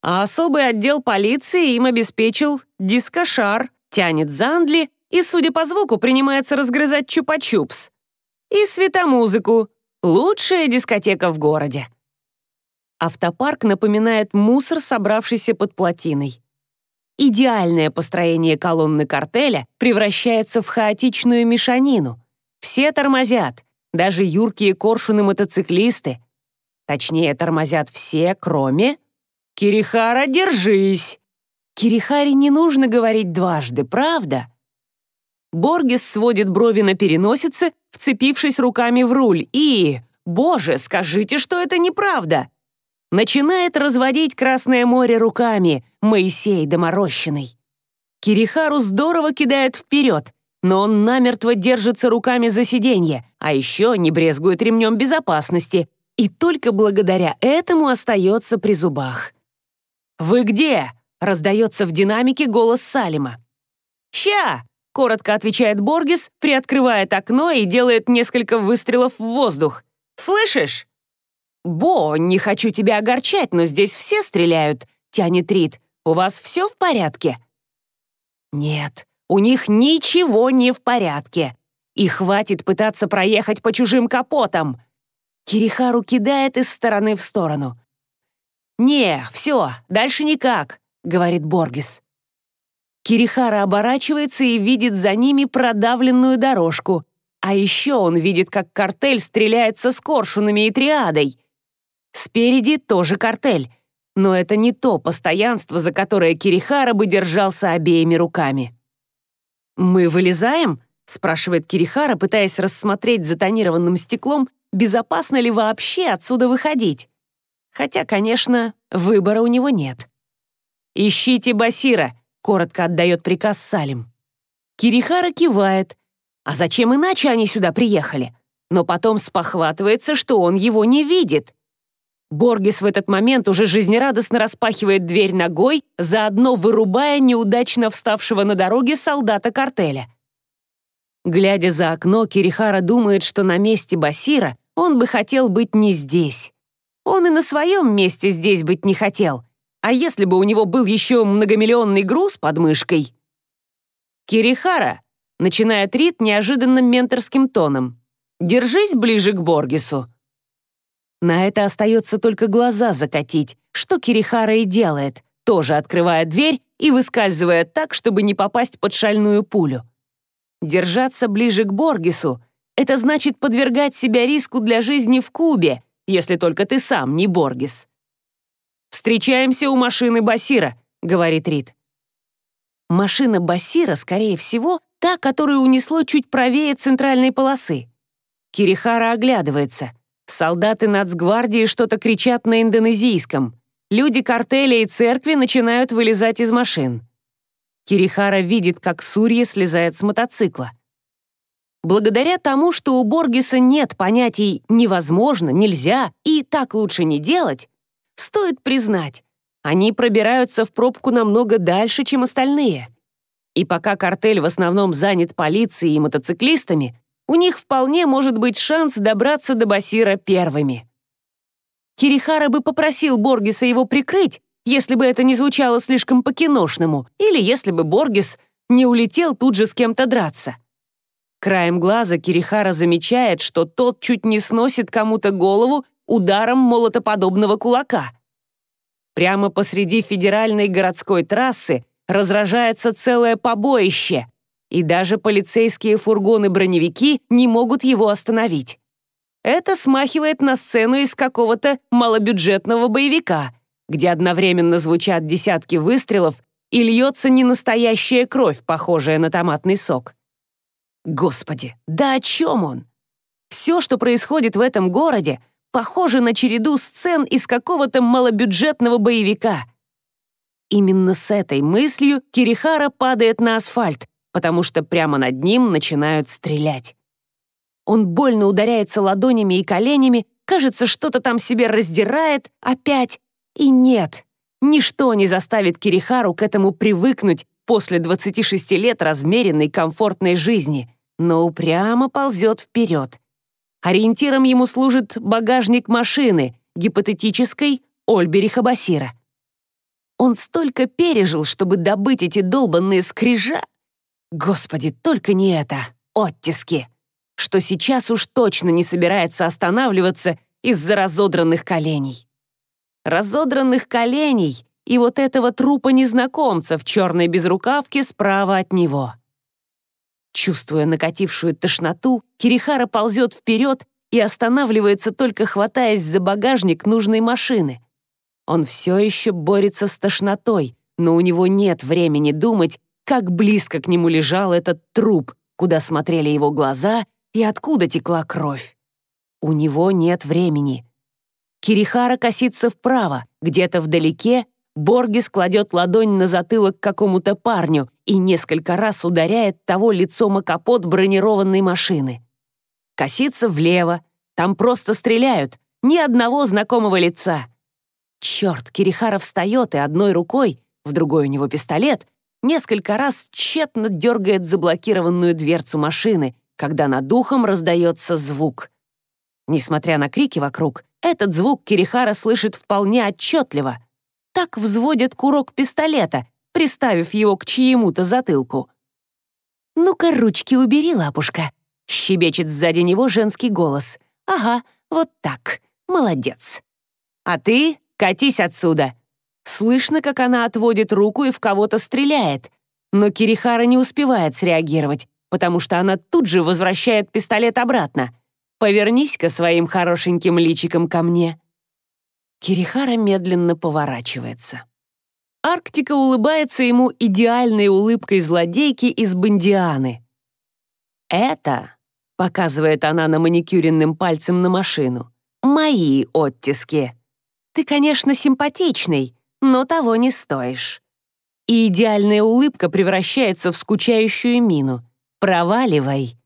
А особый отдел полиции им обеспечил дискошар, тянет Зандли и, судя по звуку, принимается разгрызать чупа-чупс. И светомузыку. Лучшая дискотека в городе. Автопарк напоминает мусор, собравшийся под плотиной. Идеальное построение колонны картеля превращается в хаотичную мешанину. Все тормозят, даже юркие коршуны-мотоциклисты, Точнее, тормозят все, кроме... «Кирихара, держись!» Кирихаре не нужно говорить дважды, правда? Боргес сводит брови на переносице, вцепившись руками в руль, и... «Боже, скажите, что это неправда!» Начинает разводить Красное море руками, Моисей доморощенный. Кирихару здорово кидает вперед, но он намертво держится руками за сиденье, а еще не брезгует ремнем безопасности, и только благодаря этому остается при зубах. «Вы где?» — раздается в динамике голос Салима. «Ща!» — коротко отвечает Боргес, приоткрывает окно и делает несколько выстрелов в воздух. «Слышишь?» «Бо, не хочу тебя огорчать, но здесь все стреляют», — тянет Рид. «У вас все в порядке?» «Нет, у них ничего не в порядке. И хватит пытаться проехать по чужим капотам. Кирихару кидает из стороны в сторону. «Не, все, дальше никак», — говорит Боргис. Кирихара оборачивается и видит за ними продавленную дорожку. А еще он видит, как картель стреляется с коршунами и триадой. Спереди тоже картель, но это не то постоянство, за которое Кирихара бы держался обеими руками. «Мы вылезаем?» — спрашивает Кирихара, пытаясь рассмотреть за тонированным стеклом безопасно ли вообще отсюда выходить. Хотя, конечно, выбора у него нет. «Ищите Басира», — коротко отдает приказ Салим. Кирихара кивает. А зачем иначе они сюда приехали? Но потом спохватывается, что он его не видит. Боргес в этот момент уже жизнерадостно распахивает дверь ногой, заодно вырубая неудачно вставшего на дороге солдата картеля. Глядя за окно, Кирихара думает, что на месте Басира он бы хотел быть не здесь. Он и на своем месте здесь быть не хотел. А если бы у него был еще многомиллионный груз под мышкой? «Кирихара, начинает Рид неожиданным менторским тоном. «Держись ближе к Боргису». На это остается только глаза закатить, что Кирихара и делает, тоже открывая дверь и выскальзывая так, чтобы не попасть под шальную пулю. Держаться ближе к Боргису — это значит подвергать себя риску для жизни в Кубе, если только ты сам не Боргис. «Встречаемся у машины Басира», — говорит Рид. Машина Басира, скорее всего, та, которую унесло чуть правее центральной полосы. Кирихара оглядывается. Солдаты нацгвардии что-то кричат на индонезийском. Люди картеля и церкви начинают вылезать из машин. Кирихара видит, как Сурья слезает с мотоцикла. Благодаря тому, что у Боргиса нет понятий «невозможно», «нельзя» и «так лучше не делать», стоит признать, они пробираются в пробку намного дальше, чем остальные. И пока картель в основном занят полицией и мотоциклистами, у них вполне может быть шанс добраться до Басира первыми. Кирихара бы попросил Боргиса его прикрыть, если бы это не звучало слишком по-киношному, или если бы Боргис не улетел тут же с кем-то драться. Краем глаза Кирихара замечает, что тот чуть не сносит кому-то голову ударом молотоподобного кулака. Прямо посреди федеральной городской трассы разражается целое побоище, и даже полицейские фургоны-броневики не могут его остановить. Это смахивает на сцену из какого-то малобюджетного боевика, где одновременно звучат десятки выстрелов и льется ненастоящая кровь, похожая на томатный сок. Господи, да о чем он? Все, что происходит в этом городе, похоже на череду сцен из какого-то малобюджетного боевика. Именно с этой мыслью Кирихара падает на асфальт, потому что прямо над ним начинают стрелять. Он больно ударяется ладонями и коленями, кажется, что-то там себе раздирает опять. И нет, ничто не заставит Кирихару к этому привыкнуть после 26 лет размеренной комфортной жизни но упрямо ползет вперед. Ориентиром ему служит багажник машины, гипотетической Ольбериха Басира. Он столько пережил, чтобы добыть эти долбанные скрижа. Господи, только не это, оттиски, что сейчас уж точно не собирается останавливаться из-за разодранных коленей. Разодранных коленей и вот этого трупа незнакомца в черной безрукавке справа от него. Чувствуя накатившую тошноту, Кирихара ползет вперед и останавливается, только хватаясь за багажник нужной машины. Он все еще борется с тошнотой, но у него нет времени думать, как близко к нему лежал этот труп, куда смотрели его глаза и откуда текла кровь. У него нет времени. Кирихара косится вправо, где-то вдалеке Боргис кладет ладонь на затылок какому-то парню и несколько раз ударяет того лицом о капот бронированной машины. Косится влево, там просто стреляют, ни одного знакомого лица. Черт, Кирихара встает и одной рукой, в другой у него пистолет, несколько раз тщетно дергает заблокированную дверцу машины, когда над духом раздается звук. Несмотря на крики вокруг, этот звук Кирихара слышит вполне отчетливо — так взводят курок пистолета, приставив его к чьему-то затылку. «Ну-ка, ручки убери, лапушка», — щебечет сзади него женский голос. «Ага, вот так. Молодец. А ты катись отсюда». Слышно, как она отводит руку и в кого-то стреляет. Но Кирихара не успевает среагировать, потому что она тут же возвращает пистолет обратно. «Повернись-ка своим хорошеньким личиком ко мне». Кирихара медленно поворачивается. Арктика улыбается ему идеальной улыбкой злодейки из Бондианы. «Это», — показывает она наманикюренным пальцем на машину, «мои оттиски. Ты, конечно, симпатичный, но того не стоишь». И идеальная улыбка превращается в скучающую мину. «Проваливай».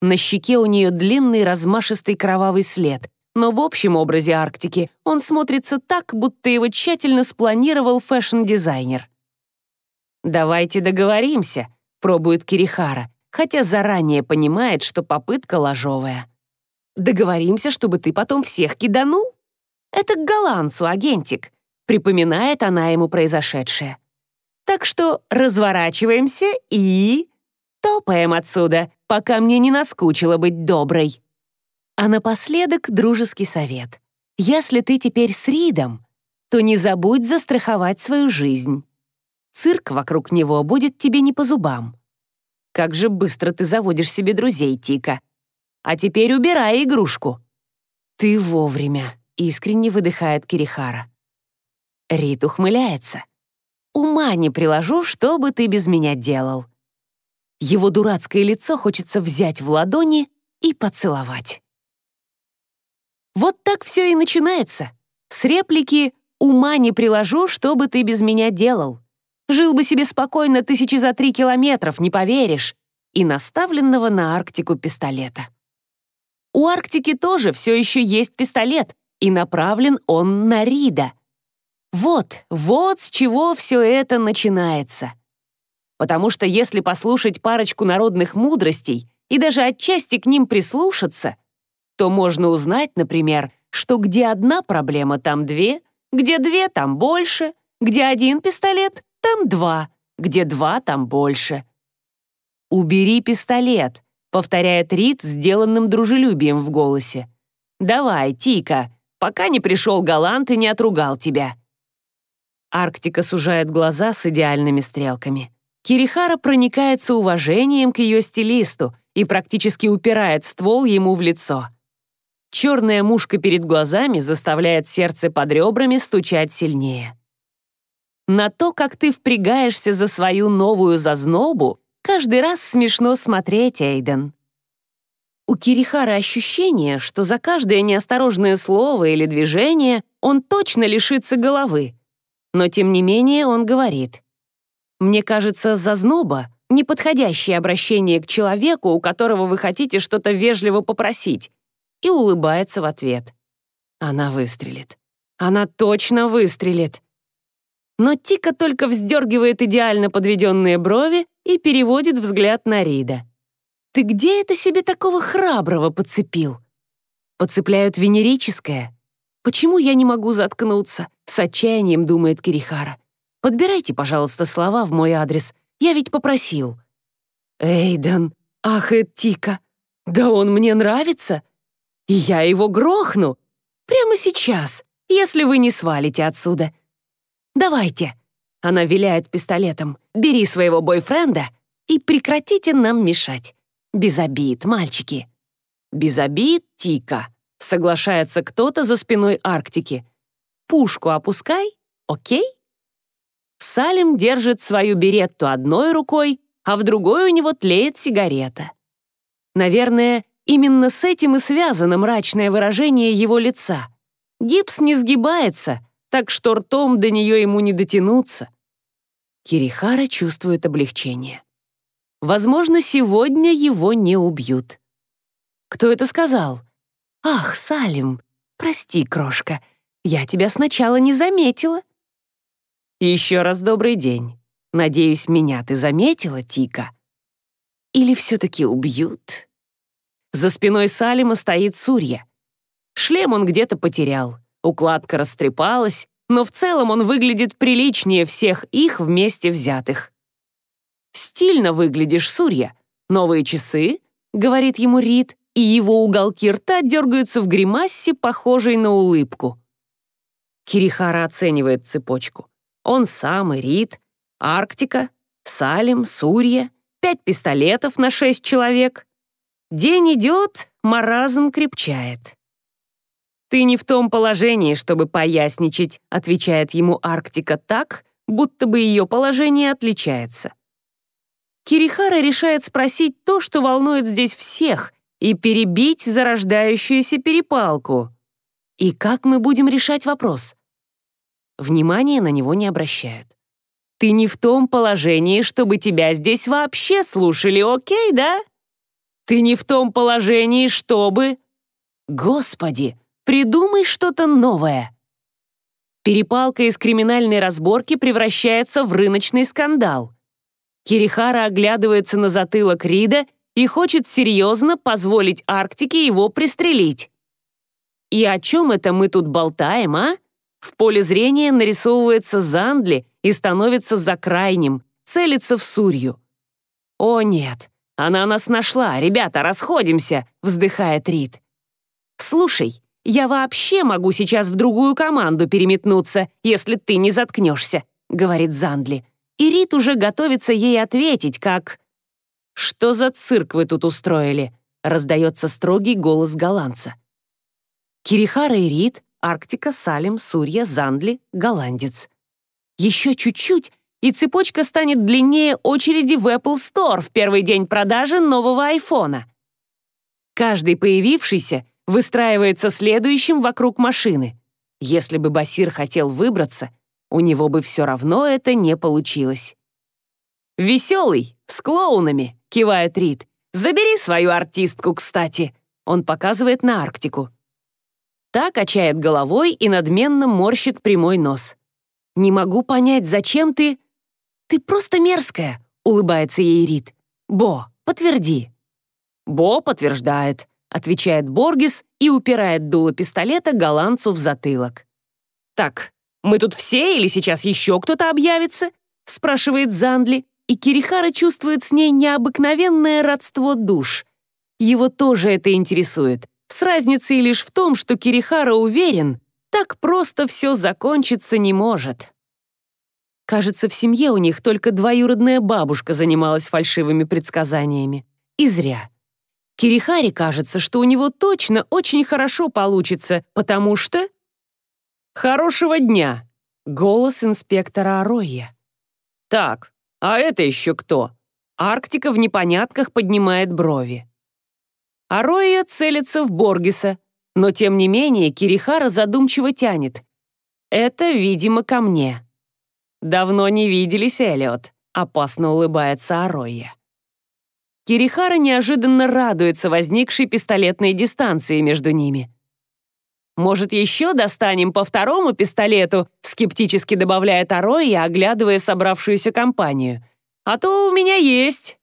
На щеке у нее длинный размашистый кровавый след — но в общем образе Арктики он смотрится так, будто его тщательно спланировал фэшн-дизайнер. «Давайте договоримся», — пробует Кирихара, хотя заранее понимает, что попытка ложовая. «Договоримся, чтобы ты потом всех киданул?» «Это к голландцу, агентик», — припоминает она ему произошедшее. «Так что разворачиваемся и...» Топаем отсюда, пока мне не наскучило быть доброй. А напоследок дружеский совет. Если ты теперь с Ридом, то не забудь застраховать свою жизнь. Цирк вокруг него будет тебе не по зубам. Как же быстро ты заводишь себе друзей, Тика. А теперь убирай игрушку. Ты вовремя, искренне выдыхает Кирихара. Рит ухмыляется. Ума не приложу, что бы ты без меня делал. Его дурацкое лицо хочется взять в ладони и поцеловать. Вот так все и начинается. С реплики «Ума не приложу, что бы ты без меня делал». Жил бы себе спокойно тысячи за три километров, не поверишь, и наставленного на Арктику пистолета. У Арктики тоже все еще есть пистолет, и направлен он на Рида. Вот, вот с чего все это начинается. Потому что если послушать парочку народных мудростей и даже отчасти к ним прислушаться, то можно узнать, например, что где одна проблема, там две, где две, там больше, где один пистолет, там два, где два, там больше. «Убери пистолет», — повторяет Рид сделанным дружелюбием в голосе. «Давай, Тика, пока не пришел Галант и не отругал тебя». Арктика сужает глаза с идеальными стрелками. Кирихара проникается уважением к ее стилисту и практически упирает ствол ему в лицо. Черная мушка перед глазами заставляет сердце под ребрами стучать сильнее. На то, как ты впрягаешься за свою новую зазнобу, каждый раз смешно смотреть, Эйден. У Кирихара ощущение, что за каждое неосторожное слово или движение он точно лишится головы. Но тем не менее он говорит. «Мне кажется, зазноба — неподходящее обращение к человеку, у которого вы хотите что-то вежливо попросить», и улыбается в ответ. Она выстрелит. Она точно выстрелит но Тика только вздергивает идеально подведенные брови и переводит взгляд на Рида. «Ты где это себе такого храброго подцепил?» «Подцепляют венерическое. Почему я не могу заткнуться?» С отчаянием думает Кирихара. «Подбирайте, пожалуйста, слова в мой адрес. Я ведь попросил». «Эйден, ах, это да он мне нравится. Я его грохну. Прямо сейчас, если вы не свалите отсюда. Давайте!» Она виляет пистолетом. «Бери своего бойфренда и прекратите нам мешать. Без обид, мальчики». «Без обид, Тика», — соглашается кто-то за спиной Арктики. «Пушку опускай, окей?» Салим держит свою беретту одной рукой, а в другой у него тлеет сигарета. Наверное, именно с этим и связано мрачное выражение его лица. Гипс не сгибается, так что ртом до нее ему не дотянуться. Кирихара чувствует облегчение. Возможно, сегодня его не убьют. Кто это сказал? Ах, Салим, прости, крошка, я тебя сначала не заметила. Еще раз добрый день. Надеюсь, меня ты заметила, Тика? Или все-таки убьют? За спиной Салима стоит Сурья. Шлем он где-то потерял. Укладка растрепалась, но в целом он выглядит приличнее всех их вместе взятых. «Стильно выглядишь, Сурья. Новые часы?» — говорит ему Рид, и его уголки рта дергаются в гримассе, похожей на улыбку. Кирихара оценивает цепочку. Он сам и Рид, Арктика, Салим, Сурья, пять пистолетов на шесть человек. День идет, маразм крепчает. «Ты не в том положении, чтобы поясничать», отвечает ему Арктика так, будто бы ее положение отличается. Кирихара решает спросить то, что волнует здесь всех, и перебить зарождающуюся перепалку. И как мы будем решать вопрос? Внимания на него не обращают. Ты не в том положении, чтобы тебя здесь вообще слушали, окей, да? Ты не в том положении, чтобы... Господи, Придумай что-то новое. Перепалка из криминальной разборки превращается в рыночный скандал. Кирихара оглядывается на затылок Рида и хочет серьезно позволить Арктике его пристрелить. И о чем это мы тут болтаем, а? В поле зрения нарисовывается Зандли и становится за крайним, целится в Сурью. О нет, «Она нас нашла! Ребята, расходимся!» — вздыхает Рид. «Слушай, я вообще могу сейчас в другую команду переметнуться, если ты не заткнешься», — говорит Зандли. И Рид уже готовится ей ответить, как... «Что за цирк вы тут устроили?» — раздается строгий голос голландца. Кирихара и Рид, Арктика, Салим, Сурья, Зандли, голландец. Еще чуть-чуть, и цепочка станет длиннее очереди в Apple Store в первый день продажи нового айфона. Каждый появившийся выстраивается следующим вокруг машины. Если бы Басир хотел выбраться, у него бы все равно это не получилось. «Веселый, с клоунами», — кивает Рид. «Забери свою артистку, кстати». Он показывает на Арктику. Та качает головой и надменно морщит прямой нос. «Не могу понять, зачем ты...» «Ты просто мерзкая», — улыбается ей Рид. «Бо, подтверди». «Бо подтверждает», — отвечает Боргис и упирает дуло пистолета голландцу в затылок. «Так, мы тут все или сейчас еще кто-то объявится?» — спрашивает Зандли, и Кирихара чувствует с ней необыкновенное родство душ. Его тоже это интересует, с разницей лишь в том, что Кирихара уверен, так просто все закончиться не может. Кажется, в семье у них только двоюродная бабушка занималась фальшивыми предсказаниями. И зря. Кирихари кажется, что у него точно очень хорошо получится, потому что... «Хорошего дня!» — голос инспектора Ароя. «Так, а это еще кто?» Арктика в непонятках поднимает брови. Ароя целится в Боргиса, но тем не менее Кирихара задумчиво тянет. «Это, видимо, ко мне». «Давно не виделись, Эллиот», — опасно улыбается Ароя. Кирихара неожиданно радуется возникшей пистолетной дистанции между ними. «Может, еще достанем по второму пистолету?» скептически добавляет Ароя, оглядывая собравшуюся компанию. «А то у меня есть».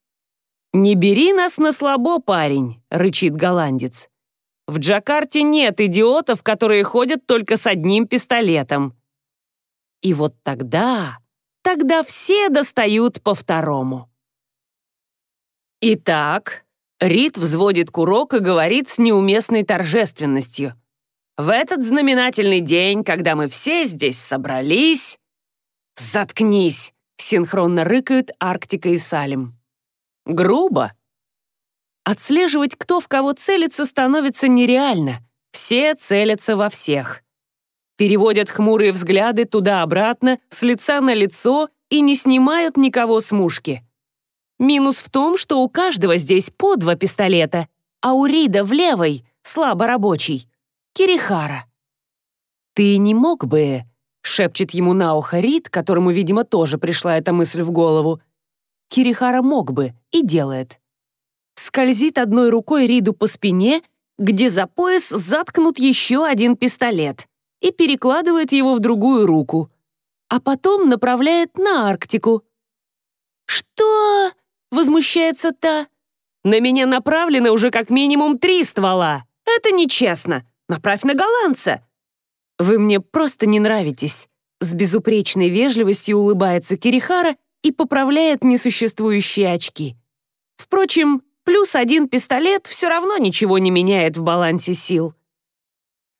«Не бери нас на слабо, парень», — рычит голландец. «В Джакарте нет идиотов, которые ходят только с одним пистолетом». И вот тогда, тогда все достают по второму. Итак, Рид взводит курок и говорит с неуместной торжественностью. В этот знаменательный день, когда мы все здесь собрались... «Заткнись!» — синхронно рыкают Арктика и Салим. Грубо. Отслеживать, кто в кого целится, становится нереально. Все целятся во всех переводят хмурые взгляды туда-обратно, с лица на лицо и не снимают никого с мушки. Минус в том, что у каждого здесь по два пистолета, а у Рида в левой, слабо рабочий, Кирихара. «Ты не мог бы...» — шепчет ему на ухо Рид, которому, видимо, тоже пришла эта мысль в голову. Кирихара мог бы и делает. Скользит одной рукой Риду по спине, где за пояс заткнут еще один пистолет и перекладывает его в другую руку, а потом направляет на Арктику. «Что?» — возмущается та. «На меня направлены уже как минимум три ствола. Это нечестно. Направь на голландца». «Вы мне просто не нравитесь», — с безупречной вежливостью улыбается Кирихара и поправляет несуществующие очки. Впрочем, плюс один пистолет все равно ничего не меняет в балансе сил.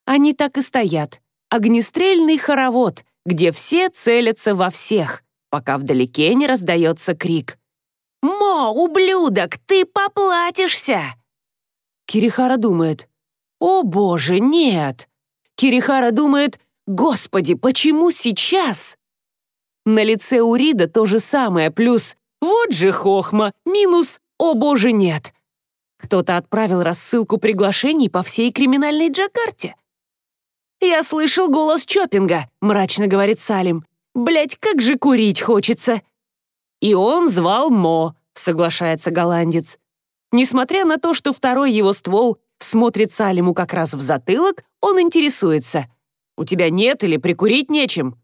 Они так и стоят, огнестрельный хоровод, где все целятся во всех, пока вдалеке не раздается крик. «Мо, ублюдок, ты поплатишься!» Кирихара думает. «О боже, нет!» Кирихара думает. «Господи, почему сейчас?» На лице у Рида то же самое, плюс «Вот же хохма», минус «О боже, нет». Кто-то отправил рассылку приглашений по всей криминальной Джакарте. «Я слышал голос Чоппинга», — мрачно говорит Салим. «Блядь, как же курить хочется!» «И он звал Мо», — соглашается голландец. Несмотря на то, что второй его ствол смотрит Салиму как раз в затылок, он интересуется. «У тебя нет или прикурить нечем?»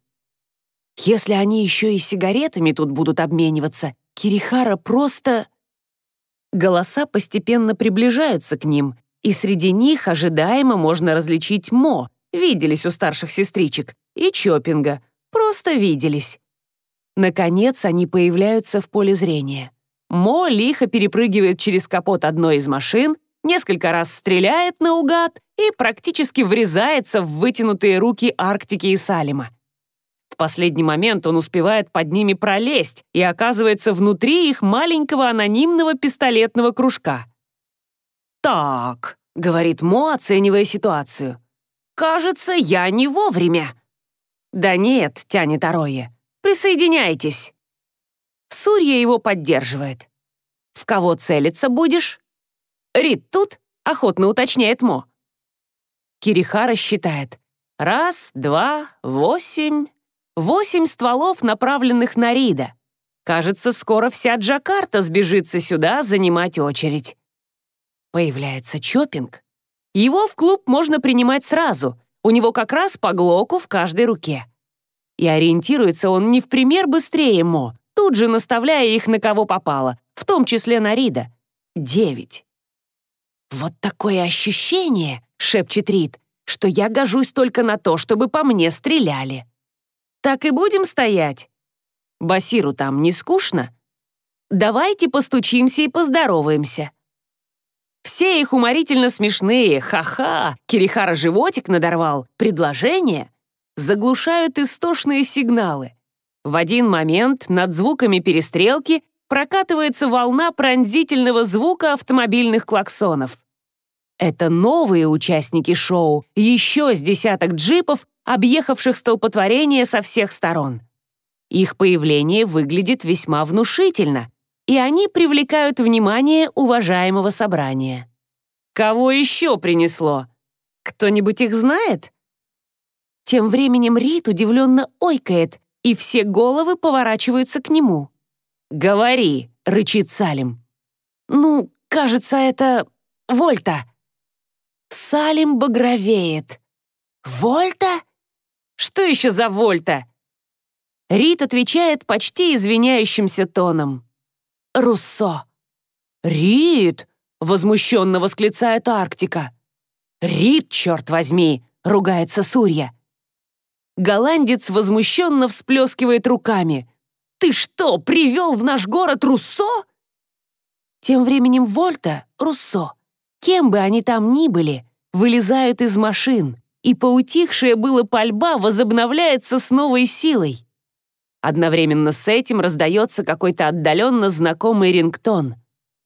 Если они еще и сигаретами тут будут обмениваться, Кирихара просто... Голоса постепенно приближаются к ним, и среди них ожидаемо можно различить Мо, виделись у старших сестричек, и Чопинга, просто виделись. Наконец они появляются в поле зрения. Мо лихо перепрыгивает через капот одной из машин, несколько раз стреляет наугад и практически врезается в вытянутые руки Арктики и Салима. В последний момент он успевает под ними пролезть и оказывается внутри их маленького анонимного пистолетного кружка. «Так», — говорит Мо, оценивая ситуацию, — «кажется, я не вовремя». «Да нет», — тянет Ароя, — «присоединяйтесь». Сурья его поддерживает. «В кого целиться будешь?» «Рид тут?» — охотно уточняет Мо. Кирихара считает. Раз, два, восемь. Восемь стволов, направленных на Рида. Кажется, скоро вся Джакарта сбежится сюда занимать очередь. Появляется Чопинг. Его в клуб можно принимать сразу. У него как раз по глоку в каждой руке. И ориентируется он не в пример быстрее Мо, тут же наставляя их на кого попало, в том числе на Рида. Девять. «Вот такое ощущение», — шепчет Рид, «что я гожусь только на то, чтобы по мне стреляли». «Так и будем стоять?» «Басиру там не скучно?» «Давайте постучимся и поздороваемся». Все их уморительно смешные, ха-ха, Кирихара животик надорвал, предложения заглушают истошные сигналы. В один момент над звуками перестрелки прокатывается волна пронзительного звука автомобильных клаксонов. Это новые участники шоу, еще с десяток джипов, объехавших столпотворение со всех сторон. Их появление выглядит весьма внушительно, и они привлекают внимание уважаемого собрания. Кого еще принесло? Кто-нибудь их знает? Тем временем Рит удивленно ойкает, и все головы поворачиваются к нему. «Говори», — рычит Салим. «Ну, кажется, это Вольта». Салим багровеет. «Вольта? Что еще за Вольта?» Рит отвечает почти извиняющимся тоном. «Руссо». «Рит!» — возмущенно восклицает Арктика. «Рит, черт возьми!» — ругается Сурья. Голландец возмущенно всплескивает руками. Ты что, привел в наш город Руссо?» Тем временем Вольта, Руссо, кем бы они там ни были, вылезают из машин, и поутихшая было пальба возобновляется с новой силой. Одновременно с этим раздается какой-то отдаленно знакомый рингтон.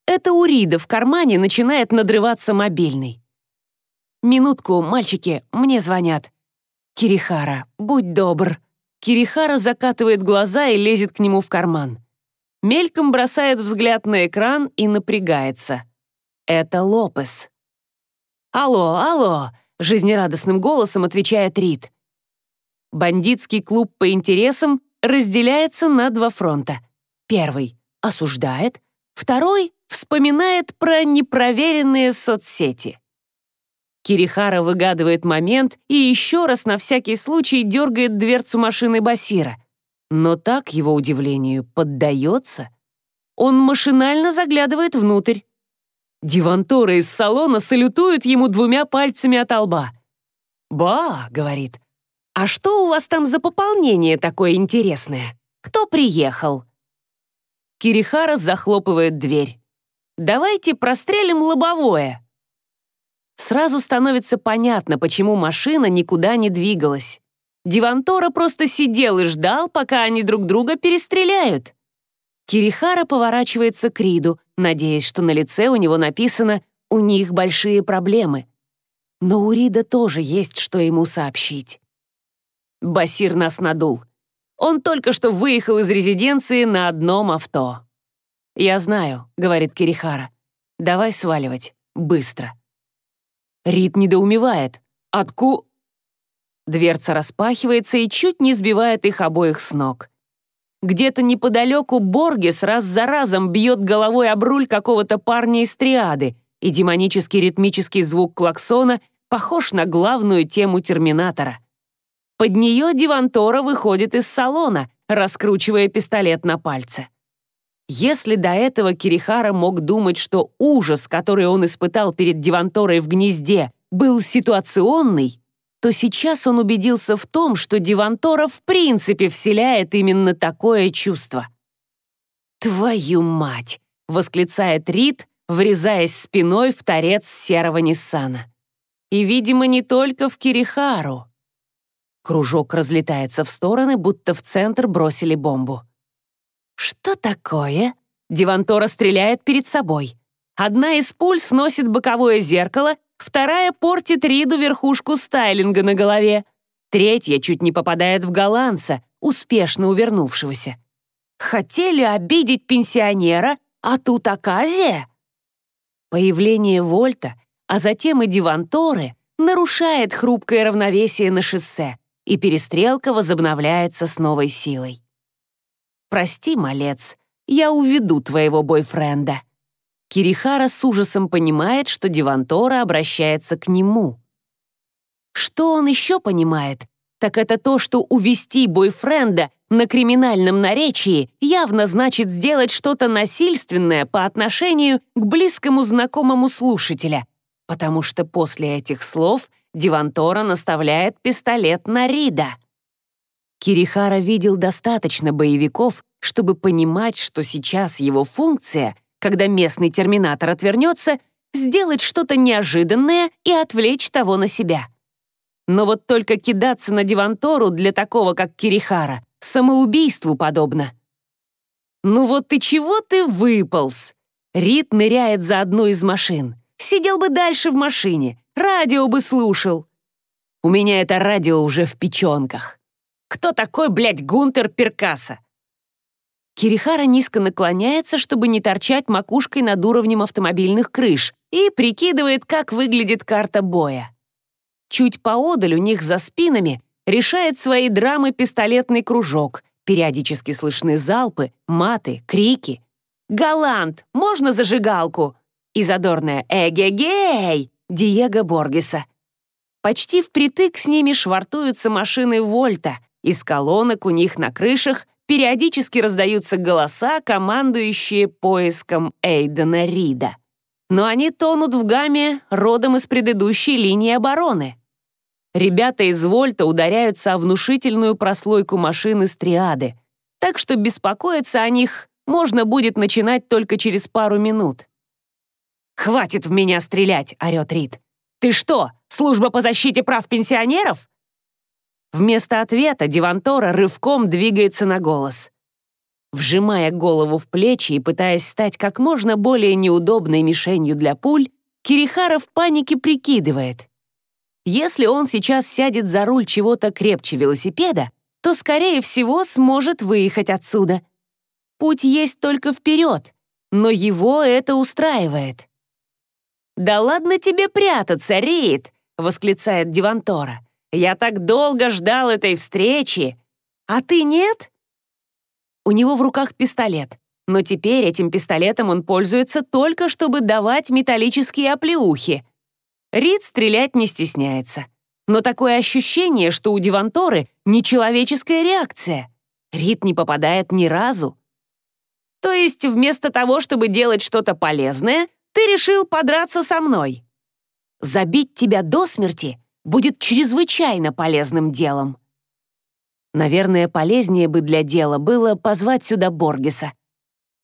Это у Рида в кармане начинает надрываться мобильный. «Минутку, мальчики, мне звонят. Кирихара, будь добр». Кирихара закатывает глаза и лезет к нему в карман. Мельком бросает взгляд на экран и напрягается. Это Лопес. «Алло, алло!» — жизнерадостным голосом отвечает Рид. Бандитский клуб по интересам разделяется на два фронта. Первый — осуждает, второй — вспоминает про непроверенные соцсети. Кирихара выгадывает момент и еще раз на всякий случай дергает дверцу машины Басира. Но так, его удивлению, поддается. Он машинально заглядывает внутрь. Дивантора из салона салютует ему двумя пальцами от лба. «Ба», — говорит, — «а что у вас там за пополнение такое интересное? Кто приехал?» Кирихара захлопывает дверь. «Давайте прострелим лобовое». Сразу становится понятно, почему машина никуда не двигалась. Дивантора просто сидел и ждал, пока они друг друга перестреляют. Кирихара поворачивается к Риду, надеясь, что на лице у него написано «У них большие проблемы». Но у Рида тоже есть, что ему сообщить. Басир нас надул. Он только что выехал из резиденции на одном авто. «Я знаю», — говорит Кирихара. «Давай сваливать. Быстро». Рид недоумевает. Отку... Дверца распахивается и чуть не сбивает их обоих с ног. Где-то неподалеку Боргес раз за разом бьет головой об руль какого-то парня из триады, и демонический ритмический звук клаксона похож на главную тему Терминатора. Под нее Дивантора выходит из салона, раскручивая пистолет на пальце. Если до этого Кирихара мог думать, что ужас, который он испытал перед Диванторой в гнезде, был ситуационный, то сейчас он убедился в том, что Дивантора в принципе вселяет именно такое чувство. «Твою мать!» восклицает Рид, врезаясь спиной в торец серого Ниссана. И, видимо, не только в Кирихару. Кружок разлетается в стороны, будто в центр бросили бомбу. «Что такое?» Дивантора стреляет перед собой. Одна из пуль сносит боковое зеркало, вторая портит Риду верхушку стайлинга на голове. Третья чуть не попадает в голландца, успешно увернувшегося. Хотели обидеть пенсионера, а тут оказия. Появление Вольта, а затем и Диванторы нарушает хрупкое равновесие на шоссе, и перестрелка возобновляется с новой силой. «Прости, малец, я уведу твоего бойфренда». Кирихара с ужасом понимает, что Дивантора обращается к нему. Что он еще понимает, так это то, что увести бойфренда на криминальном наречии явно значит сделать что-то насильственное по отношению к близкому знакомому слушателя, потому что после этих слов Дивантора наставляет пистолет на Рида. Кирихара видел достаточно боевиков, чтобы понимать, что сейчас его функция, когда местный терминатор отвернется, сделать что-то неожиданное и отвлечь того на себя. Но вот только кидаться на Дивантору для такого, как Кирихара, самоубийству подобно. «Ну вот ты чего ты выполз?» Рид ныряет за одну из машин. Сидел бы дальше в машине, радио бы слушал. У меня это радио уже в печенках. Кто такой, блядь, Гунтер Перкаса? Кирихара низко наклоняется, чтобы не торчать макушкой над уровнем автомобильных крыш, и прикидывает, как выглядит карта боя. Чуть поодаль у них за спинами решает свои драмы пистолетный кружок. Периодически слышны залпы, маты, крики. «Галант, можно зажигалку?» И задорная «Эгегей!» Диего Боргеса. Почти впритык с ними швартуются машины Вольта. Из колонок у них на крышах периодически раздаются голоса, командующие поиском Эйдена Рида. Но они тонут в гамме родом из предыдущей линии обороны. Ребята из Вольта ударяются о внушительную прослойку машины с триады, так что беспокоиться о них можно будет начинать только через пару минут. «Хватит в меня стрелять!» — орёт Рид. «Ты что, служба по защите прав пенсионеров?» Вместо ответа Дивантора рывком двигается на голос. Вжимая голову в плечи и пытаясь стать как можно более неудобной мишенью для пуль, Кирихара в панике прикидывает. Если он сейчас сядет за руль чего-то крепче велосипеда, то, скорее всего, сможет выехать отсюда. Путь есть только вперед, но его это устраивает. «Да ладно тебе прятаться, Рид!» — восклицает Дивантора. Я так долго ждал этой встречи. А ты нет?» У него в руках пистолет, но теперь этим пистолетом он пользуется только, чтобы давать металлические оплеухи. Рид стрелять не стесняется. Но такое ощущение, что у Диванторы нечеловеческая реакция. Рид не попадает ни разу. То есть вместо того, чтобы делать что-то полезное, ты решил подраться со мной. Забить тебя до смерти будет чрезвычайно полезным делом. Наверное, полезнее бы для дела было позвать сюда Боргеса.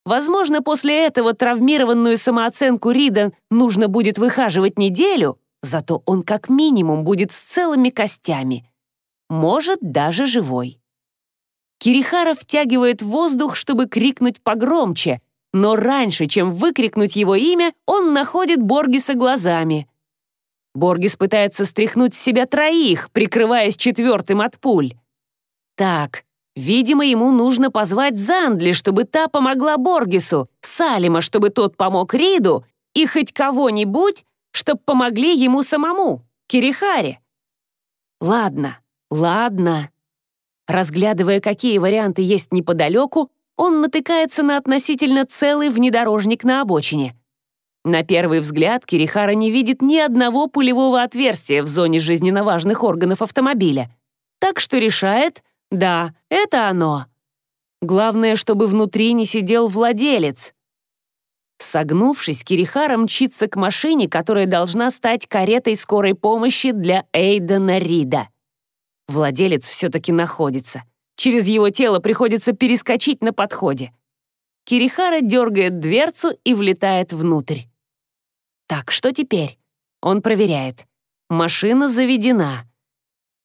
Возможно, после этого травмированную самооценку Рида нужно будет выхаживать неделю, зато он как минимум будет с целыми костями. Может, даже живой. Кирихара втягивает воздух, чтобы крикнуть погромче, но раньше, чем выкрикнуть его имя, он находит Боргеса глазами. Боргис пытается стряхнуть с себя троих, прикрываясь четвертым от пуль. Так, видимо, ему нужно позвать Зандли, чтобы та помогла Боргису, Салима, чтобы тот помог Риду, и хоть кого-нибудь, чтобы помогли ему самому, Кирихаре. Ладно, ладно. Разглядывая, какие варианты есть неподалеку, он натыкается на относительно целый внедорожник на обочине — на первый взгляд Кирихара не видит ни одного пулевого отверстия в зоне жизненно важных органов автомобиля. Так что решает, да, это оно. Главное, чтобы внутри не сидел владелец. Согнувшись, Кирихара мчится к машине, которая должна стать каретой скорой помощи для Эйдена Рида. Владелец все-таки находится. Через его тело приходится перескочить на подходе. Кирихара дергает дверцу и влетает внутрь. Так, что теперь? Он проверяет. Машина заведена.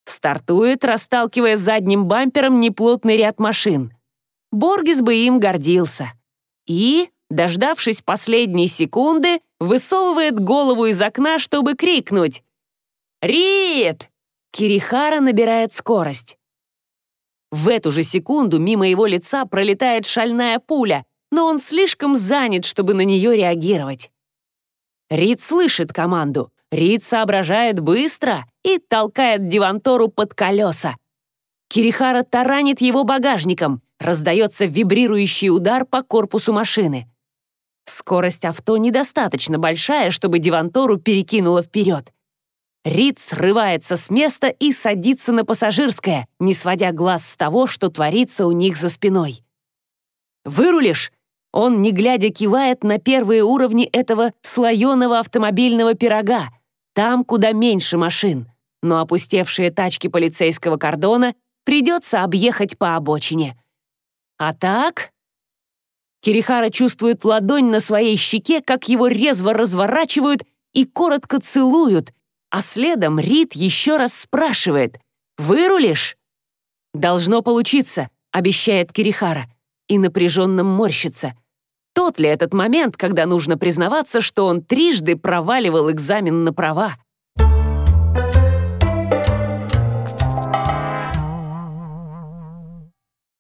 Стартует, расталкивая задним бампером неплотный ряд машин. Боргис бы им гордился. И, дождавшись последней секунды, высовывает голову из окна, чтобы крикнуть. «Рит!» Кирихара набирает скорость. В эту же секунду мимо его лица пролетает шальная пуля, но он слишком занят, чтобы на нее реагировать. Рид слышит команду, Рид соображает быстро и толкает Дивантору под колеса. Кирихара таранит его багажником, раздается вибрирующий удар по корпусу машины. Скорость авто недостаточно большая, чтобы Дивантору перекинуло вперед. Рид срывается с места и садится на пассажирское, не сводя глаз с того, что творится у них за спиной. «Вырулишь?» Он, не глядя, кивает на первые уровни этого слоеного автомобильного пирога, там, куда меньше машин, но опустевшие тачки полицейского кордона придется объехать по обочине. А так... Кирихара чувствует ладонь на своей щеке, как его резво разворачивают и коротко целуют, а следом Рид еще раз спрашивает «Вырулишь?» «Должно получиться», — обещает Кирихара, и напряженно морщится. Тот ли этот момент, когда нужно признаваться, что он трижды проваливал экзамен на права?